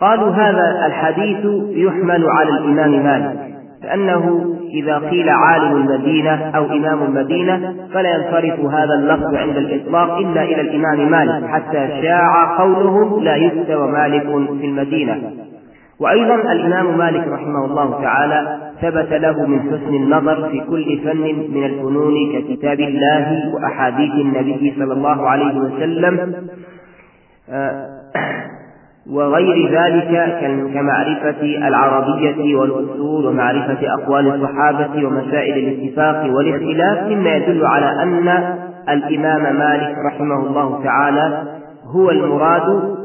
قالوا هذا الحديث يحمل على الإمام مالك لأنه إذا قيل عالم المدينة أو إمام المدينة فلا ينصرف هذا اللفظ عند الإطلاق إلا إلى الإمام مالك حتى شاع قوله لا يستوى مالك في المدينة. وأيضا الإمام مالك رحمه الله تعالى ثبت له من حسن النظر في كل فن من الفنون ككتاب الله وأحاديث النبي صلى الله عليه وسلم. آه، وغير ذلك كمعرفة العربية والأصول ومعرفة أقوال الصحابة ومسائل الاتفاق والاختلاف مما يدل على أن الإمام مالك رحمه الله تعالى هو المراد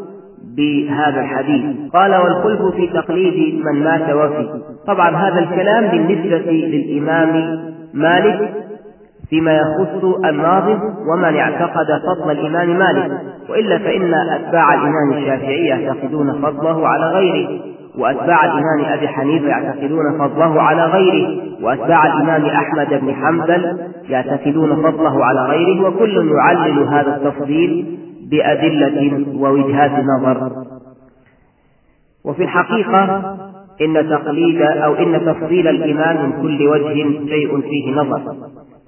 بهذا الحديث. قال والخلف في تقليد من مات وفي. طبعا هذا الكلام بالنسبة للإمام مالك فيما يخص الناظم ومن اعتقد فضل الإمام مالك. وإلا فإن أتباع الإمام الشافعي يعتقدون فضله على غيره وأتباع الإمام أبي حنيفة يعتقدون فضله على غيره وأتباع الإمام أحمد بن حنبل يعتقدون فضله على غيره وكل يعلل هذا التفضيل بأدلة ووجهات نظر. وفي الحقيقة إن تقليد أو إن تفضيل الإمام من كل وجه شيء فيه نظر.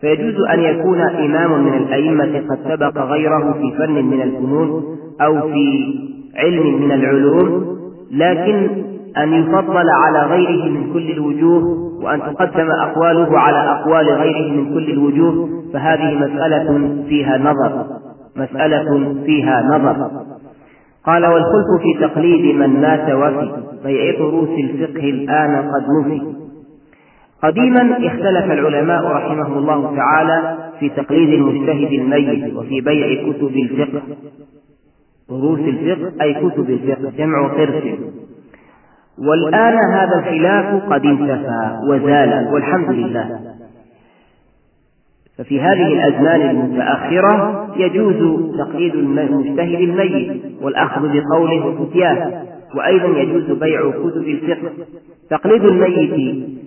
فيجوز أن يكون إمام من الأئمة قد سبق غيره في فن من الفنون أو في علم من العلوم لكن أن يفضل على غيره من كل الوجوه وأن تقدم أقواله على أقوال غيره من كل الوجوه فهذه مسألة فيها نظر مسألة فيها نظر. قال والخلف في تقليد من مات وفي بيع دروس الفقه الآن قد نفي. قديما اختلف العلماء رحمهم الله تعالى في تقليد المجتهد الميت وفي بيع كتب الفقه. دروس الفقه أي كتب الفقه جمع قرش. والآن هذا الخلاف قد انتفى وزال والحمد لله. ففي هذه الأزمان المتأخرة يجوز تقليد المجتهد الميت والأخذ بقوله وفتياه. وأيضا يجوز بيع كتب الفقه. تقليد الميت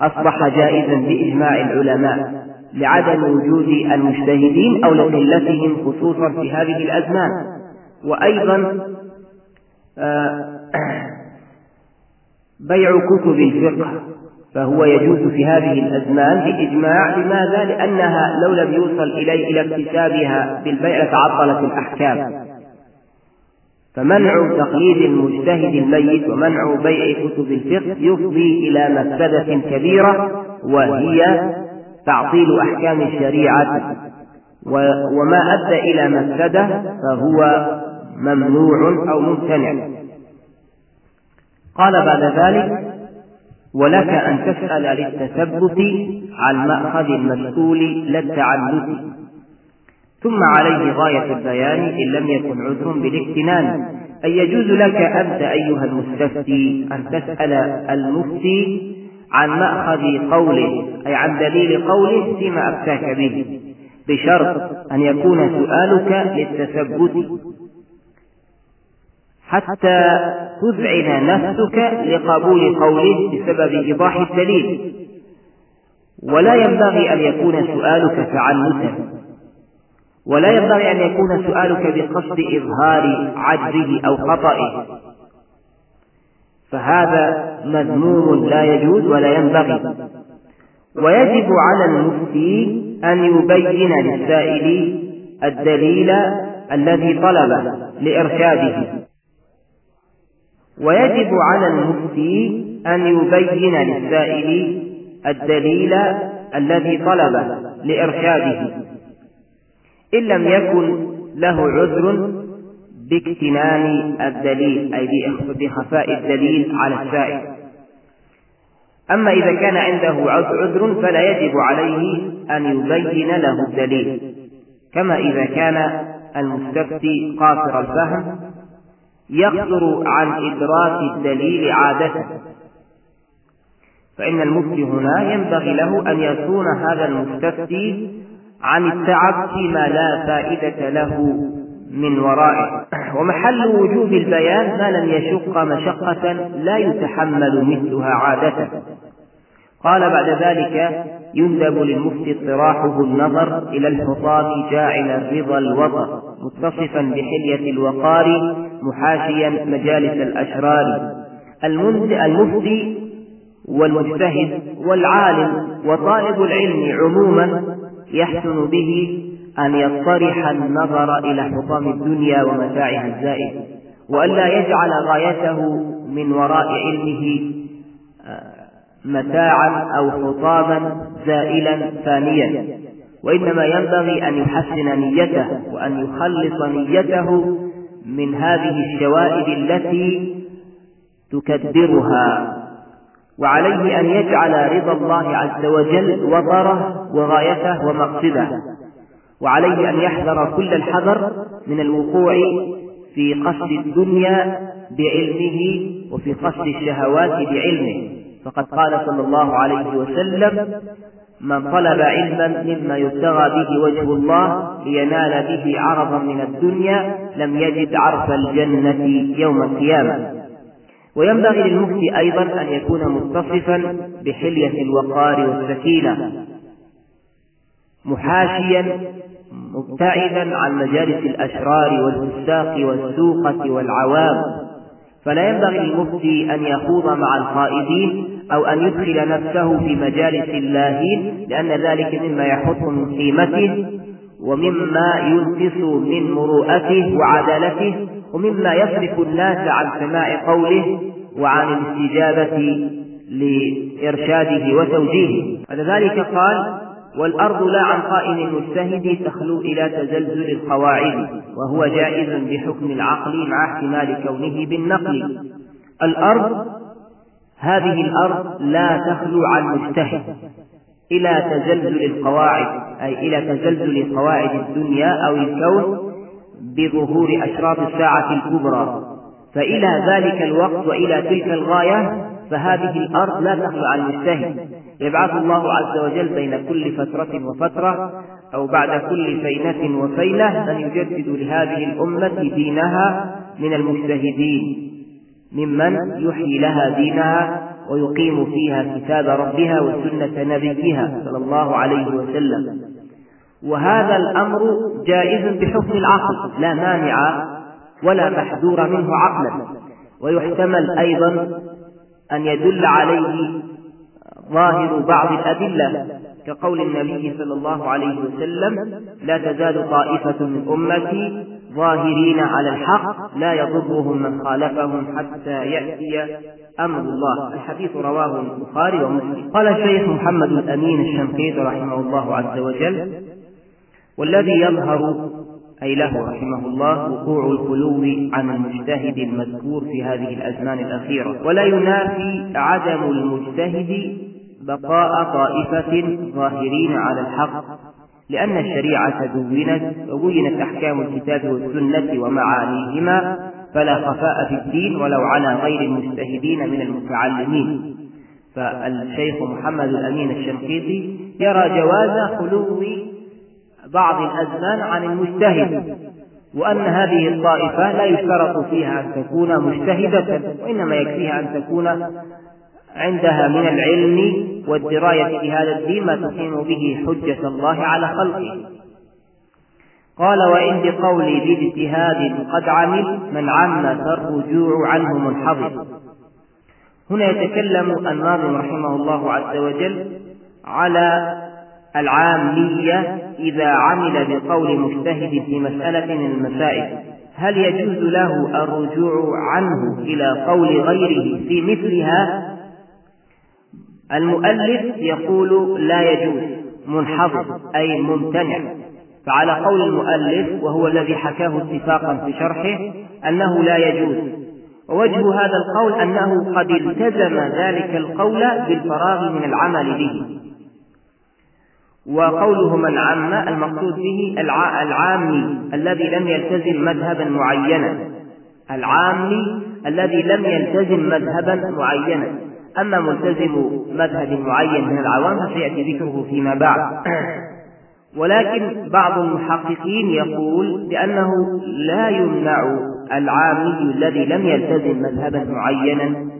أصبح جائزا بإجماع العلماء لعدم وجود المجتهدين أو لقلتهم خصوصا في هذه الأزمان. وأيضا آه، (clears throat) بيع كتب الفقه فهو يجوز في هذه الأزمان بإجماع. لماذا؟ لأنها لو لم يوصل إليه إلى اكتسابها بالبيع لتعطلت الأحكام. فمنع تقليد المجتهد الميت ومنع بيع كتب الفقه يفضي إلى مفسدة كبيرة وهي تعطيل أحكام الشريعة. وما أدى إلى مفسدة فهو ممنوع أو ممتنع. قال بعد ذلك ولك أن تسأل للتثبت عن مأخذ المسؤول لا التعنت ثم عليه غاية البيان إن لم يكن عذر بالاكتنان أي يجوز لك أنت أيها المستفتي أن تسأل المفتي عن مأخذ قوله أي عن دليل قوله فيما أفتاك به بشرط أن يكون سؤالك للتثبت. حتى تذعن نفسك لقبول قوله بسبب إيضاح الدليل. ولا ينبغي أن يكون سؤالك تعنتا ولا ينبغي أن يكون سؤالك بقصد إظهار عجزه أو خطئه. فهذا مذموم لا يجوز ولا ينبغي. ويجب على المفتي أن يبين للسائل الدليل الذي طلبه لإرشاده. ويجب على المفتي أن يبين للسائل الدليل الذي طلبه لإرشاده. إن لم يكن له عذر باكتنان الدليل أي بخفاء الدليل على السائل. أما إذا كان عنده عذر فلا يجب عليه أن يبين له الدليل. كما إذا كان المستفتي قاصر الفهم يقصر عن إدراك الدليل عادة. فإن المفتي هنا ينبغي له أن يكون هذا المستفتي عن التعب فيما لا فائدة له من ورائه. ومحل وجوب البيان ما لم يشق مشقة لا يتحمل مثلها عادة. قال بعد ذلك يندب للمفتي اطراحه النظر إلى الحطام جاعل الرضا الوطر متصفا بحلية الوقار محاشيا مجالس الأشرار. المفتي والمجتهد والعالم وطالب العلم عموما يحسن به أن يطرح النظر إلى حطام الدنيا ومتاعها الزائد وألا يجعل غايته من وراء علمه آه، متاعا أو حطاما زائلا ثانيا. وإنما ينبغي أن يحسن نيته وأن يخلص نيته من هذه الشوائب التي تكدرها. وعليه أن يجعل رضا الله عز وجل وطره وغايته ومقصده. وعليه أن يحذر كل الحذر من الوقوع في قصد الدنيا بعلمه وفي قصد الشهوات بعلمه. فقد قال صلى الله عليه وسلم من طلب علما مما يبتغى به وجه الله لينال به عرضا من الدنيا لم يجد عرف الجنة يوم القيامة. وينبغي للمفتي أيضا أن يكون متصفا بحلية الوقار والسكينة محاشيا مبتعدا عن مجالس الأشرار والفساق والسوقة والعوام. فلا ينبغي للمفتي أن يخوض مع القائدين أو أن يدخل نفسه في مجالس اللاهين لأن ذلك مما يحط من قيمته ومما ينقص من مروءته وعدالته ومما يصرف الناس عن سماع قوله وعن الاستجابة لإرشاده وتوجيهه. فلذلك قال والأرض لا عن قائم المجتهد تخلو إلى تزلزل القواعد وهو جائز بحكم العقل مع احتمال كونه بالنقل. الأرض هذه الأرض لا تخلو عن مجتهد. إلى تزلزل القواعد أي إلى تزلزل قواعد الدنيا أو الكون بظهور أشراط الساعة الكبرى. فإلى ذلك الوقت وإلى تلك الغاية فهذه الأرض لا تخلو عن يبعث الله عز وجل بين كل فترة وفترة أو بعد كل فينة وفينة من يجدد لهذه الأمة دينها من المجتهدين ممن يحيي لها دينها ويقيم فيها كتاب ربها وسنة نبيها صلى الله عليه وسلم. وهذا الأمر جائز بحكم العقل لا مانع ولا محذور منه عقلا. ويحتمل أيضا أن يدل عليه ظاهر بعض الأدلة كقول النبي صلى الله عليه وسلم لا تزال طائفة من أمتي ظاهرين على الحق لا يضرهم من خالفهم حتى يأتي أمر الله. الحديث رواه البخاري ومسلم. قال الشيخ محمد الأمين الشنقيط رحمه الله عز وجل والذي يظهر أي له رحمه الله وقوع الخلو عن المجتهد المذكور في هذه الأزمان الأخيرة. ولا ينافي عدم المجتهد بقاء طائفة ظاهرين على الحق لأن الشريعة دونت وبينت أحكام الكتاب والسنة ومعانيهما فلا خفاء في الدين ولو على غير المجتهدين من المتعلمين. فالشيخ محمد الأمين الشنقيطي يرى جواز خلو بعض الأزمان عن المجتهد وأن هذه الطائفة لا يشترط فيها أن تكون مجتهدة وإنما يكفيها أن تكون عندها من العلم والدراية في هذا الدين ما تقيم به حجة الله على خلقه. قال وإن بقولي باجتهاد قد عمل من عم فالرجوع عنه منحضر. هنا يتكلم الناظم رحمه الله عز وجل على العامية إذا عمل بقول مجتهد في مسألة من المسائل. هل يجوز له الرجوع عنه إلى قول غيره في مثلها؟ المؤلف يقول لا يجوز منحضر أي ممتنع. فعلى قول المؤلف وهو الذي حكاه اتفاقا في شرحه أنه لا يجوز. ووجه هذا القول أنه قد التزم ذلك القول بالفراغ من العمل به. وقوله من عم المقصود به العامي الذي لم يلتزم مذهبا معينا. العامي الذي لم يلتزم مذهبا معينا. أما ملتزم مذهب معين من العوام فسيأتي ذكره فيما بعد. ولكن بعض المحققين يقول بأنه لا يمنع العامي الذي لم يلتزم مذهبا معينا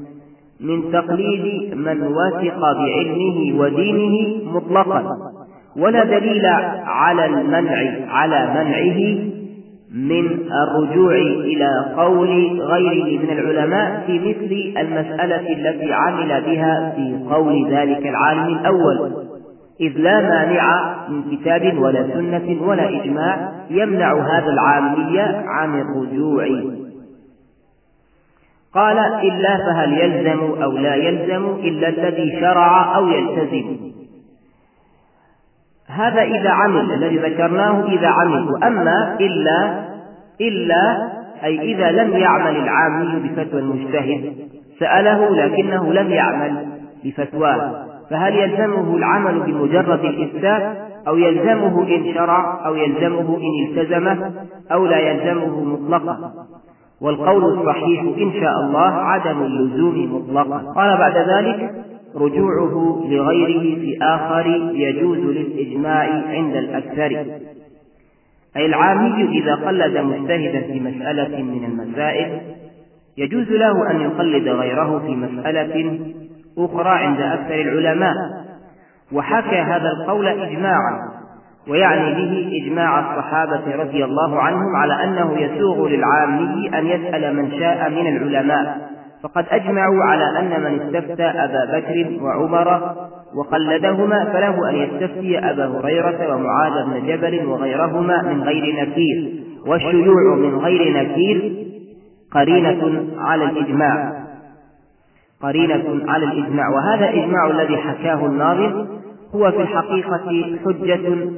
من تقليد من وثق بعلمه ودينه مطلقا. ولا دليل على المنع على منعه من الرجوع إلى قول غيره من العلماء في مثل المسألة التي عمل بها في قول ذلك العالم الأول. إذ لا مانع من كتاب ولا سنة ولا إجماع يمنع هذا العامية عن الرجوع. قال إلا فهل يلزم أو لا يلزم إلا الذي شرع أو يلتزم. هذا إذا عمل الذي ذكرناه إذا عمل. وأما إلا إلا أي إذا لم يعمل العامي بفتوى المجتهد. سأله لكنه لم يعمل بفتواه فهل يلزمه العمل بمجرد الإفتاء أو يلزمه إن شرع أو يلزمه إن التزمه أو لا يلزمه مطلقا؟ والقول الصحيح إن شاء الله عدم اللزوم مطلقا. قال بعد ذلك رجوعه لغيره في آخر يجوز للإجماع عند الأكثر. أي العامي إذا قلد مجتهدا في مسألة من المسائل يجوز له أن يقلد غيره في مسألة أخرى عند أكثر العلماء. وحكى هذا القول إجماعا ويعني به إجماع الصحابة رضي الله عنهم على أنه يسوغ للعامي أن يسأل من شاء من العلماء. فقد أجمعوا على أن من استفتى أبا بكر وعمر وقلدهما فله أن يستفتي أبا هريرة ومعاذ بن جبل وغيرهما من غير نكير. والشيوع من غير نكير قرينة على الإجماع. قرينة على الإجماع. وهذا الإجماع الذي حكاه الناظم هو في الحقيقة حجة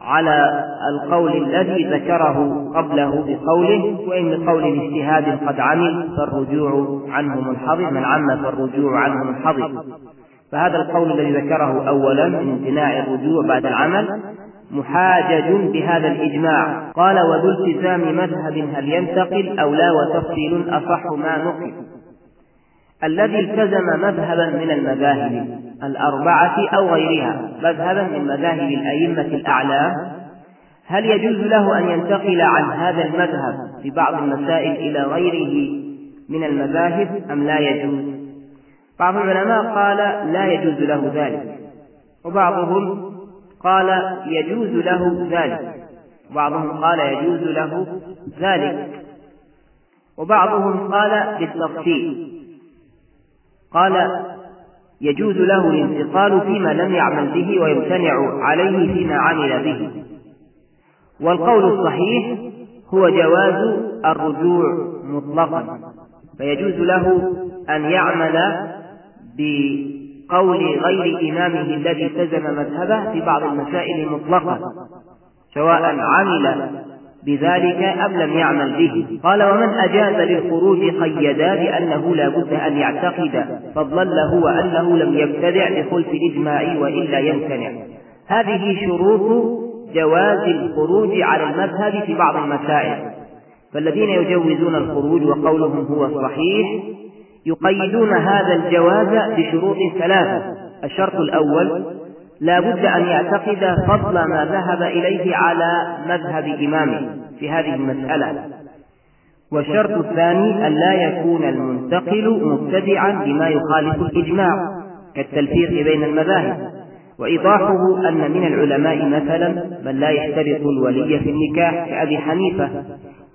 على القول الذي ذكره قبله بقوله وإن بقول اجتهاد قد عمل فالرجوع عنه منحضر من عم فالرجوع عنه منحضر. فهذا القول الذي ذكره أولا من امتناع الرجوع بعد العمل محاجج بهذا الإجماع. قال وذو التزام مذهب هل ينتقل أو لا وتفصيل أصح ما نقل. الذي التزم مذهبا من المذاهب الأربعة أو غيرها مذهبا من مذاهب الأئمة الأعلام. هل يجوز له أن ينتقل عن هذا المذهب في بعض المسائل إلى غيره من المذاهب أم لا يجوز؟ بعض العلماء قال لا يجوز له ذلك وبعضهم قال يجوز له ذلك بعضهم قال يجوز له ذلك وبعضهم قال بالتفصيل. قال يجوز له الانتقال فيما لم يعمل به ويمتنع عليه فيما عمل به. والقول الصحيح هو جواز الرجوع مطلقا. فيجوز له أن يعمل بقول غير إمامه الذي التزم مذهبه في بعض المسائل مطلقا سواء عمل بذلك أم لم يعمل به. قال ومن أجاز للخروج قيدا بأنه لا بد أن يعتقد فضلا له وأنه لم يبتدع بخلف الإجماع وإلا يمتنع. هذه شروط جواز الخروج على المذهب في بعض المسائل. فالذين يجوزون الخروج وقولهم هو الصحيح يقيدون هذا الجواز بشروط ثلاثة. الشرط الأول لا بد أن يعتقد فضل ما ذهب إليه على مذهب إمامه في هذه المسألة. والشرط الثاني أن لا يكون المنتقل مبتدعا بما يخالف الإجماع كالتلفيق بين المذاهب وإيضاحه أن من العلماء مثلا من لا يشترط الولي في النكاح كأبي حنيفة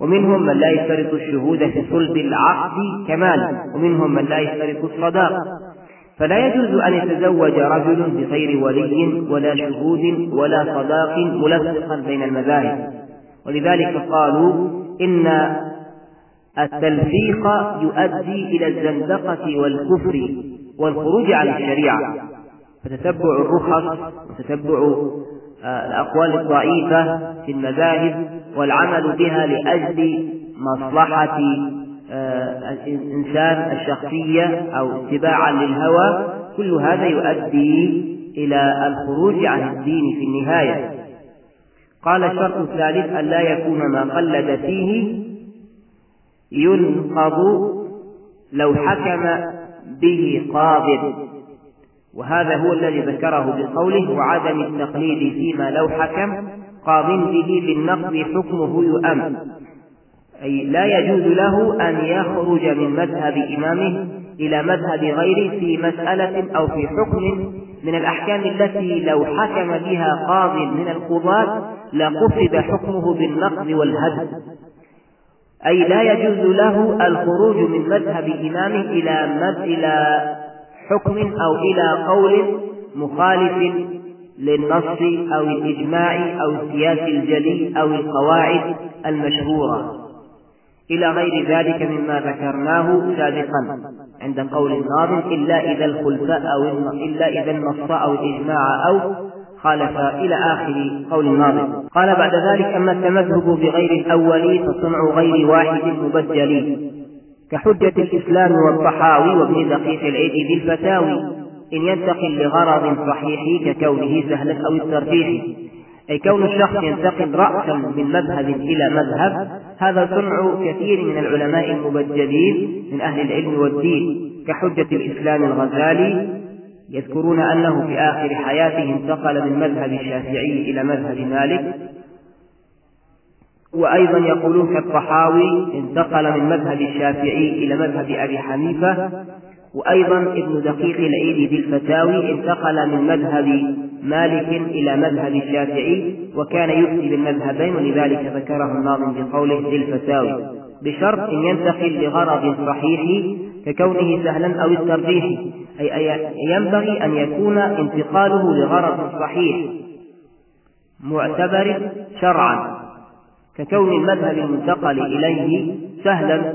ومنهم من لا يشترط الشهود في صلب العقد كمال ومنهم من لا يشترط الصداق. فلا يجوز أن يتزوج رجل بغير ولي ولا شهود ولا صداق ملفقا بين المذاهب. ولذلك قالوا إن التلفيق يؤدي إلى الزندقة والكفر والخروج عن الشريعة. فتتبع الرخص وتتبع آه، الأقوال الضعيفة في المذاهب والعمل بها لأجل مصلحة الإنسان الشخصية أو اتباعا للهوى كل هذا يؤدي إلى الخروج عن الدين في النهاية. قال الشرط الثالث أن لا يكون ما قلد فيه ينقض لو حكم به قاض وهذا هو الذي ذكره بقوله وعدم التقليد فيما لو حكم قاض به بالنقض حكمه يؤم. أي لا يجوز له أن يخرج من مذهب إمامه إلى مذهب غيره في مسألة أو في حكم من الأحكام التي لو حكم بها قاض من القضاة لقصد حكمه بالنقض والهدم. أي لا يجوز له الخروج من مذهب إمامه إلى حكم أو إلى قول مخالف للنص أو الإجماع أو السياس الجلي أو القواعد المشهورة. إلى غير ذلك مما ذكرناه سابقا عند قول الناظم إلا إذا الخلفاء أو إلا إذا النص أو الإجماع أو خالف إلى آخر قول الناظم قال بعد ذلك أما التمذهب بغير الأول فصنع غير واحد مبجل كحجة الإسلام والطحاوي وابن دقيق العيد بالفتاوي. إن ينتقل لغرض صحيح ككونه سهلا أو الترجيح أي كون الشخص ينتقل رأسا من مذهب إلى مذهب هذا صنع كثير من العلماء المبجلين من أهل العلم والدين كحجة الإسلام الغزالي يذكرون أنه في آخر حياته انتقل من مذهب الشافعي إلى مذهب مالك. وأيضا يقولون كالطحاوي انتقل من مذهب الشافعي إلى مذهب أبي حنيفة. وأيضا ابن دقيق العيد بالفتاوي انتقل من مذهب مالك إلى مذهب الشافعي وكان يفتي بالمذهبين ولذلك ذكره الناظم بقوله للفتاوي بشرط أن ينتقل لغرض صحيح ككونه سهلا أو الترجيح أي ينبغي أن يكون انتقاله لغرض صحيح معتبر شرعا ككون المذهب المنتقل إليه سهلا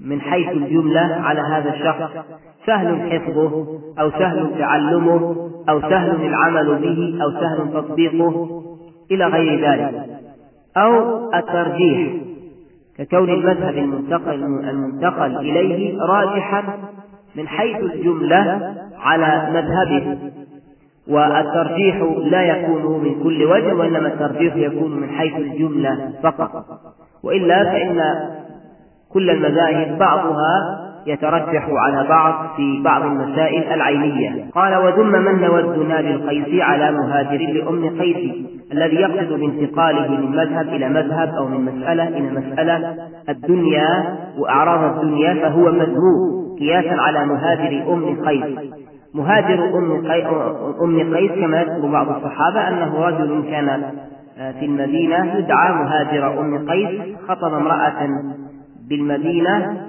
من حيث الجملة على هذا الشخص. سهل حفظه أو سهل تعلمه أو سهل العمل به أو سهل تطبيقه إلى غير ذلك. أو الترجيح ككون المذهب المنتقل المنتقل إليه راجحا من حيث الجملة على مذهبه. والترجيح لا يكون من كل وجه وإنما الترجيح يكون من حيث الجملة فقط. وإلا فإن كل المذاهب بعضها يترجح على بعض في بعض المسائل العينية. قال وذم من نودنا بالقيس على مهاجر لأم قيس الذي يقصد بانتقاله من مذهب إلى مذهب أو من مسألة إلى مسألة الدنيا وأعراض الدنيا فهو مذموم قياسا على مهاجر أم قيس. مهاجر أم أم قيس كما يذكر بعض الصحابة أنه رجل كان في المدينة يدعى مهاجر أم قيس خطب امرأة بالمدينة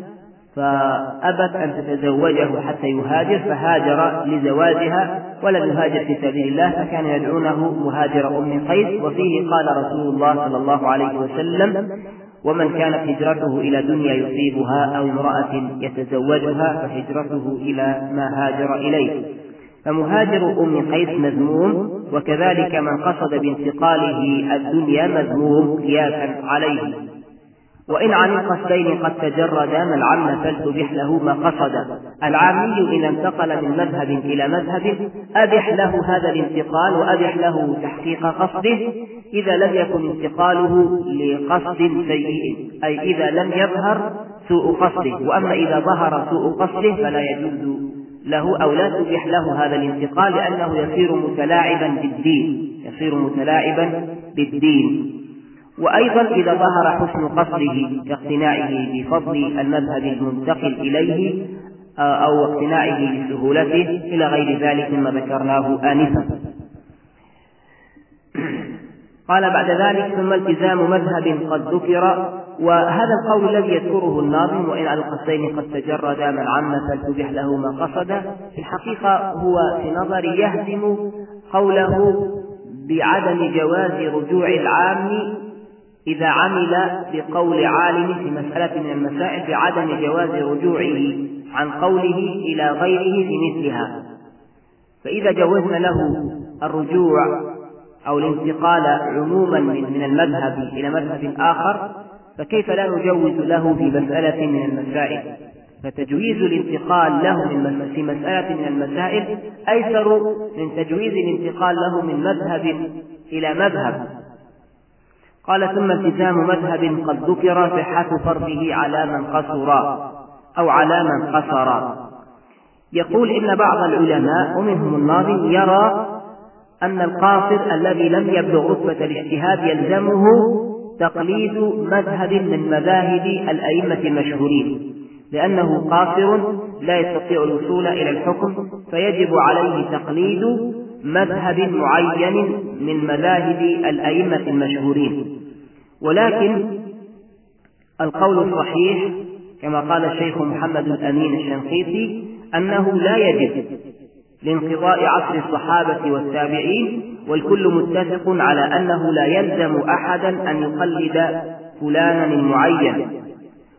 فأبت أن تتزوجه حتى يهاجر فهاجر لزواجها ولم يهاجر في سبيل الله فكان يدعونه مهاجر أم قيس وفيه قال رسول الله صلى الله عليه وسلم ومن كانت هجرته إلى دنيا يصيبها أو امرأة يتزوجها فهجرته إلى ما هاجر إليه. فمهاجر أم قيس مذموم وكذلك من قصد بانتقاله الدنيا مذموم قياسا عليه. وإن عن القصدين قد تجرد من عم فلتبح له ما قصد العامي إذا انتقل من مذهب إلى مذهب أبح له هذا الانتقال وأبح له تحقيق قصده إذا لم يكن انتقاله لقصد سيء أي إذا لم يظهر سوء قصده. وأما إذا ظهر سوء قصده فلا يجوز له أو لا تبح له هذا الانتقال لأنه يصير متلاعبا بالدين. يصير متلاعبا بالدين. وأيضا إذا ظهر حسن قصده كاقتناعه بفضل المذهب المنتقل إليه أو اقتناعه بسهولته إلى غير ذلك مما ذكرناه آنفا. قال بعد ذلك ثم التزام مذهب قد ذكر وهذا القول الذي يذكره الناظم وإن على القصدين قد تجرد من عم فلتبح له ما قصد في الحقيقة هو في نظري يهدم قوله بعدم جواز رجوع العام إذا عمل بقول عالم في مسألة من المسائل بعدم جواز رجوعه عن قوله إلى غيره في مثلها فإذا جوزنا له الرجوع أو الانتقال عموما من المذهب إلى مذهب آخر فكيف لا نجوز له في مسألة من المسائل؟ فتجويز الانتقال له من في مسألة من المسائل أيسر من تجويز الانتقال له من مذهب إلى مذهب. قال ثم التزام مذهب قد ذكر صحة فرضه على من قصر أو على من قصر. يقول إن بعض العلماء ومنهم الناظم يرى أن القاصر الذي لم يبلغ رتبة الاجتهاد يلزمه تقليد مذهب من مذاهب الأئمة المشهورين لأنه قاصر لا يستطيع الوصول إلى الحكم فيجب عليه تقليد مذهب معين من مذاهب الأئمة المشهورين. ولكن القول الصحيح كما قال الشيخ محمد الأمين الشنقيطي أنه لا يجب لانقضاء عصر الصحابة والتابعين والكل متفق على أنه لا يلزم أحدا أن يقلد فلانا المعين.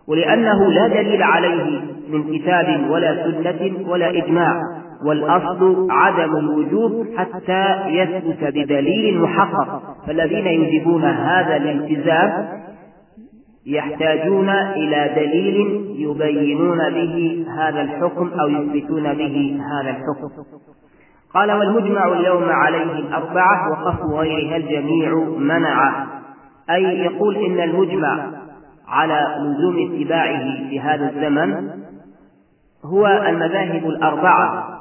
ولأنه لا دليل عليه من كتاب ولا سنة ولا إجماع. والأصل عدم الوجوب حتى يثبت بدليل محقق. فالذين يجيبون هذا الالتزام يحتاجون إلى دليل يبينون به هذا الحكم أو يثبتون به هذا الحكم. قال والمجمع اليوم عليه الأربعة وقف غيرها الجميع منعه أي يقول إن المجمع على لزوم اتباعه في هذا الزمن هو المذاهب الأربعة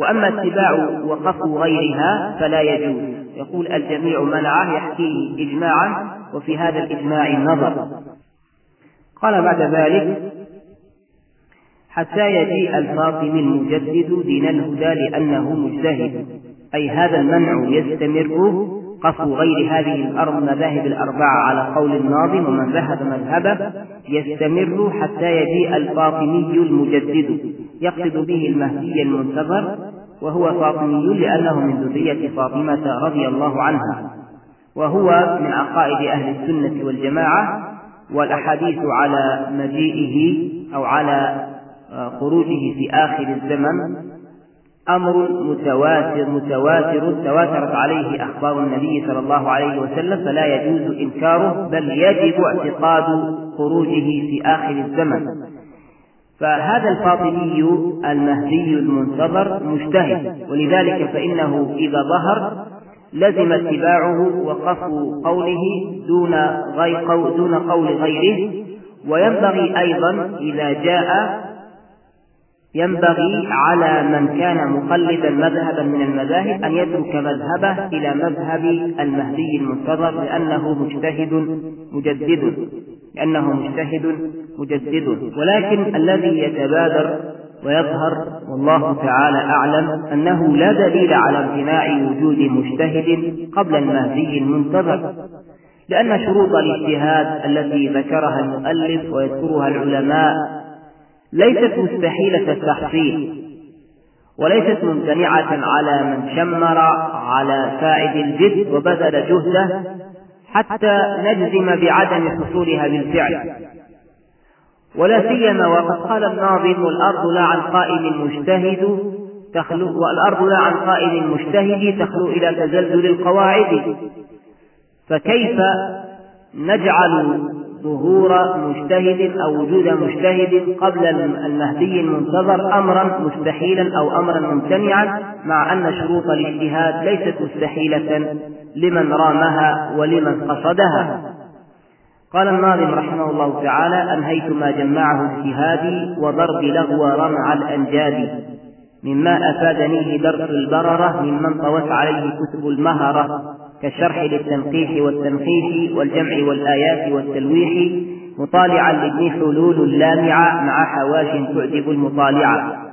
وأما اتباع وقف غيرها فلا يجوز. يقول الجميع منعه يحكيه إجماعا وفي هذا الإجماع نظر. قال بعد ذلك حتى يجيء الفاطمي المجدد دين الهدى لأنه مجتهد. أي هذا المنع يستمر قص غير هذه الأرض مذاهب الأربعة على قول الناظم ومن ذهب مذهبه يستمر حتى يجيء الفاطمي المجدد يقصد به المهدي المنتظر وهو فاطمي لأنه من ذرية فاطمة رضي الله عنها. وهو من عقائد أهل السنة والجماعة والأحاديث على مجيئه أو على خروجه في آخر الزمن أمر متواتر متواتر تواترت عليه أخبار النبي صلى الله عليه وسلم فلا يجوز إنكاره بل يجب اعتقاد خروجه في آخر الزمن. فهذا الفاطمي المهدي المنتظر مجتهد ولذلك فإنه إذا ظهر لزم اتباعه وقف قوله دون, دون قول غيره وينبغي أيضا إذا جاء ينبغي على من كان مقلدا مذهبا من المذاهب أن يترك مذهبه إلى مذهب المهدي المنتظر لأنه مجتهد مجدد. لأنه مجتهد مجدد. ولكن الذي يتبادر ويظهر والله تعالى أعلم أنه لا دليل على امتناع وجود مجتهد قبل المهدي المنتظر. لأن شروط الاجتهاد التي ذكرها المؤلف ويذكرها العلماء ليست مستحيلة التحصيل وليست ممتنعة على من شمر على ساعد الجد وبذل جهده حتى نجزم بعدم حصولها بالفعل. ولا سيما وقد قال الناظم والأرض لا عن قائم مجتهد تخلو والأرض لا عن قائم مجتهد تخلو إلى تزلزل القواعد. فكيف نجعل ظهور مجتهد أو وجود مجتهد قبل المهدي المنتظر أمرا مستحيلا أو أمرا ممتنعا مع أن شروط الاجتهاد ليست مستحيلة لمن رامها ولمن قصدها. قال الناظم رحمه الله تعالى أنهيت ما جمعه اجتهادي وضرب لغو رمع الأنجاد. مما أفادنيه درس البررة ممن طوت عليه كتب المهرة. كالشرح للتنقيح والتنقيح والجمع والآيات والتلويح مطالعا لابن حلول لامعة مع حواش تعجب المطالعة.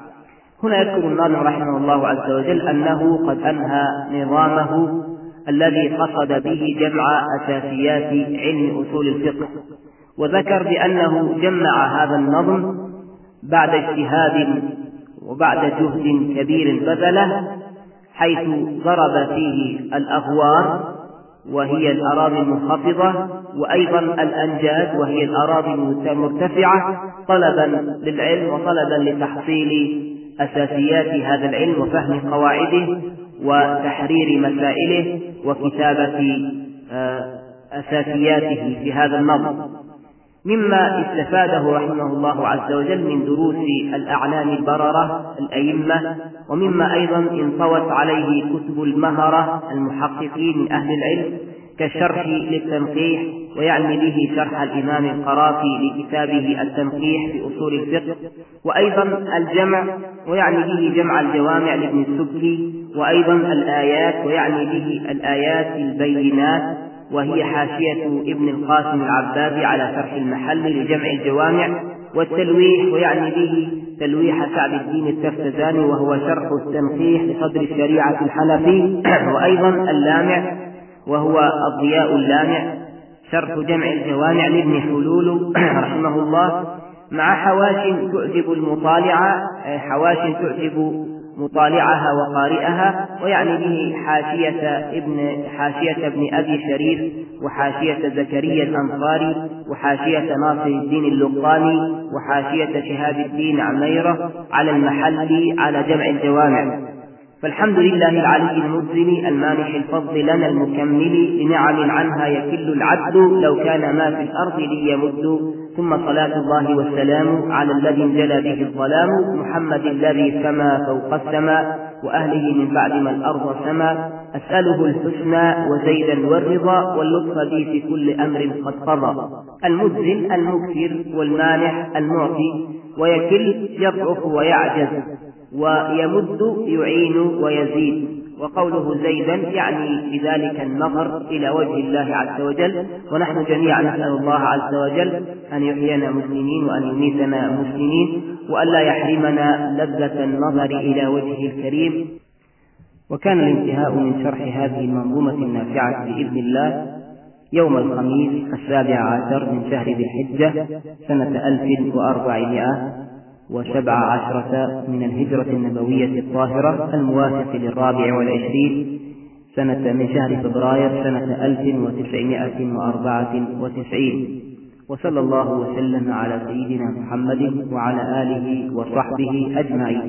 هنا يذكر الناظم رحمه الله عز وجل أنه قد أنهى نظامه الذي قصد به جمع أساسيات علم أصول الفقه وذكر بأنه جمع هذا النظم بعد اجتهاد وبعد جهد كبير بذله حيث ضرب فيه الأغوار وهي الأراضي المنخفضة وأيضا الأنجاد وهي الأراضي المرتفعة طلبا للعلم وطلبا لتحصيل أساسيات هذا العلم وفهم قواعده وتحرير مسائله وكتابة أساسياته في هذا النظم. مما استفاده رحمه الله عز وجل من دروس الأعلام البررة الأئمة ومما أيضا انطوت عليه كتب المهرة المحققين من أهل العلم كالشرح للتنقيح ويعني به شرح الإمام القرافي لكتابه التنقيح في أصول الفقه وأيضا الجمع ويعني به جمع الجوامع لابن السبكي وأيضا الآيات ويعني به الآيات البينات وهي حاشية ابن القاسم العبادي على شرح المحل لجمع الجوامع والتلويح ويعني به تلويح سعد الدين التفتزاني وهو شرح التنقيح لصدر الشريعة الحنفي. (clears throat) وأيضا اللامع وهو الضياء اللامع شرح جمع الجوامع لابن حلول (clears throat) رحمه الله. مع حواش تعجب المطالعة حواش تعجب مطالعها وقارئها ويعني به حاشية ابن حاشية ابن أبي شريف وحاشية زكريا الأنصاري وحاشية ناصر الدين اللقاني وحاشية شهاب الدين عميرة على المحل على جمع الجوامع. فالحمد لله العلي المنزل المانح الفضل لنا المكمل لنعم عنها يكل العبد لو كان ما في الأرض ليمد. ثم صلاة الله والسلام على الذي انجلى به الظلام محمد الذي سما فوق السماء وأهله من بعد ما الأرض سما. أسأله الحسنى وزيدا والرضا واللطف بي في كل أمر قد قضى. المذل المكثر والمانح المعطي ويكل يضعف ويعجز. ويمد يعين ويزيد. وقوله زيدا يعني بذلك النظر إلى وجه الله عز وجل. ونحن جميعا نسأل الله عز وجل أن يحيينا مسلمين وأن يميتنا مسلمين وأن لا يحرمنا لذة النظر إلى وجهه الكريم. وكان الانتهاء من شرح هذه المنظومة النافعة بإذن الله يوم الخميس السابع عشر من شهر ذي الحجة سنة ألف وأربعمائة وسبع عشرة من الهجرة النبوية الطاهرة الموافق للرابع والعشرين سنة من شهر فبراير سنة ألف وتسعمائة وأربعة وتسعين. وصلى الله وسلم على سيدنا محمد وعلى آله وصحبه أجمعين.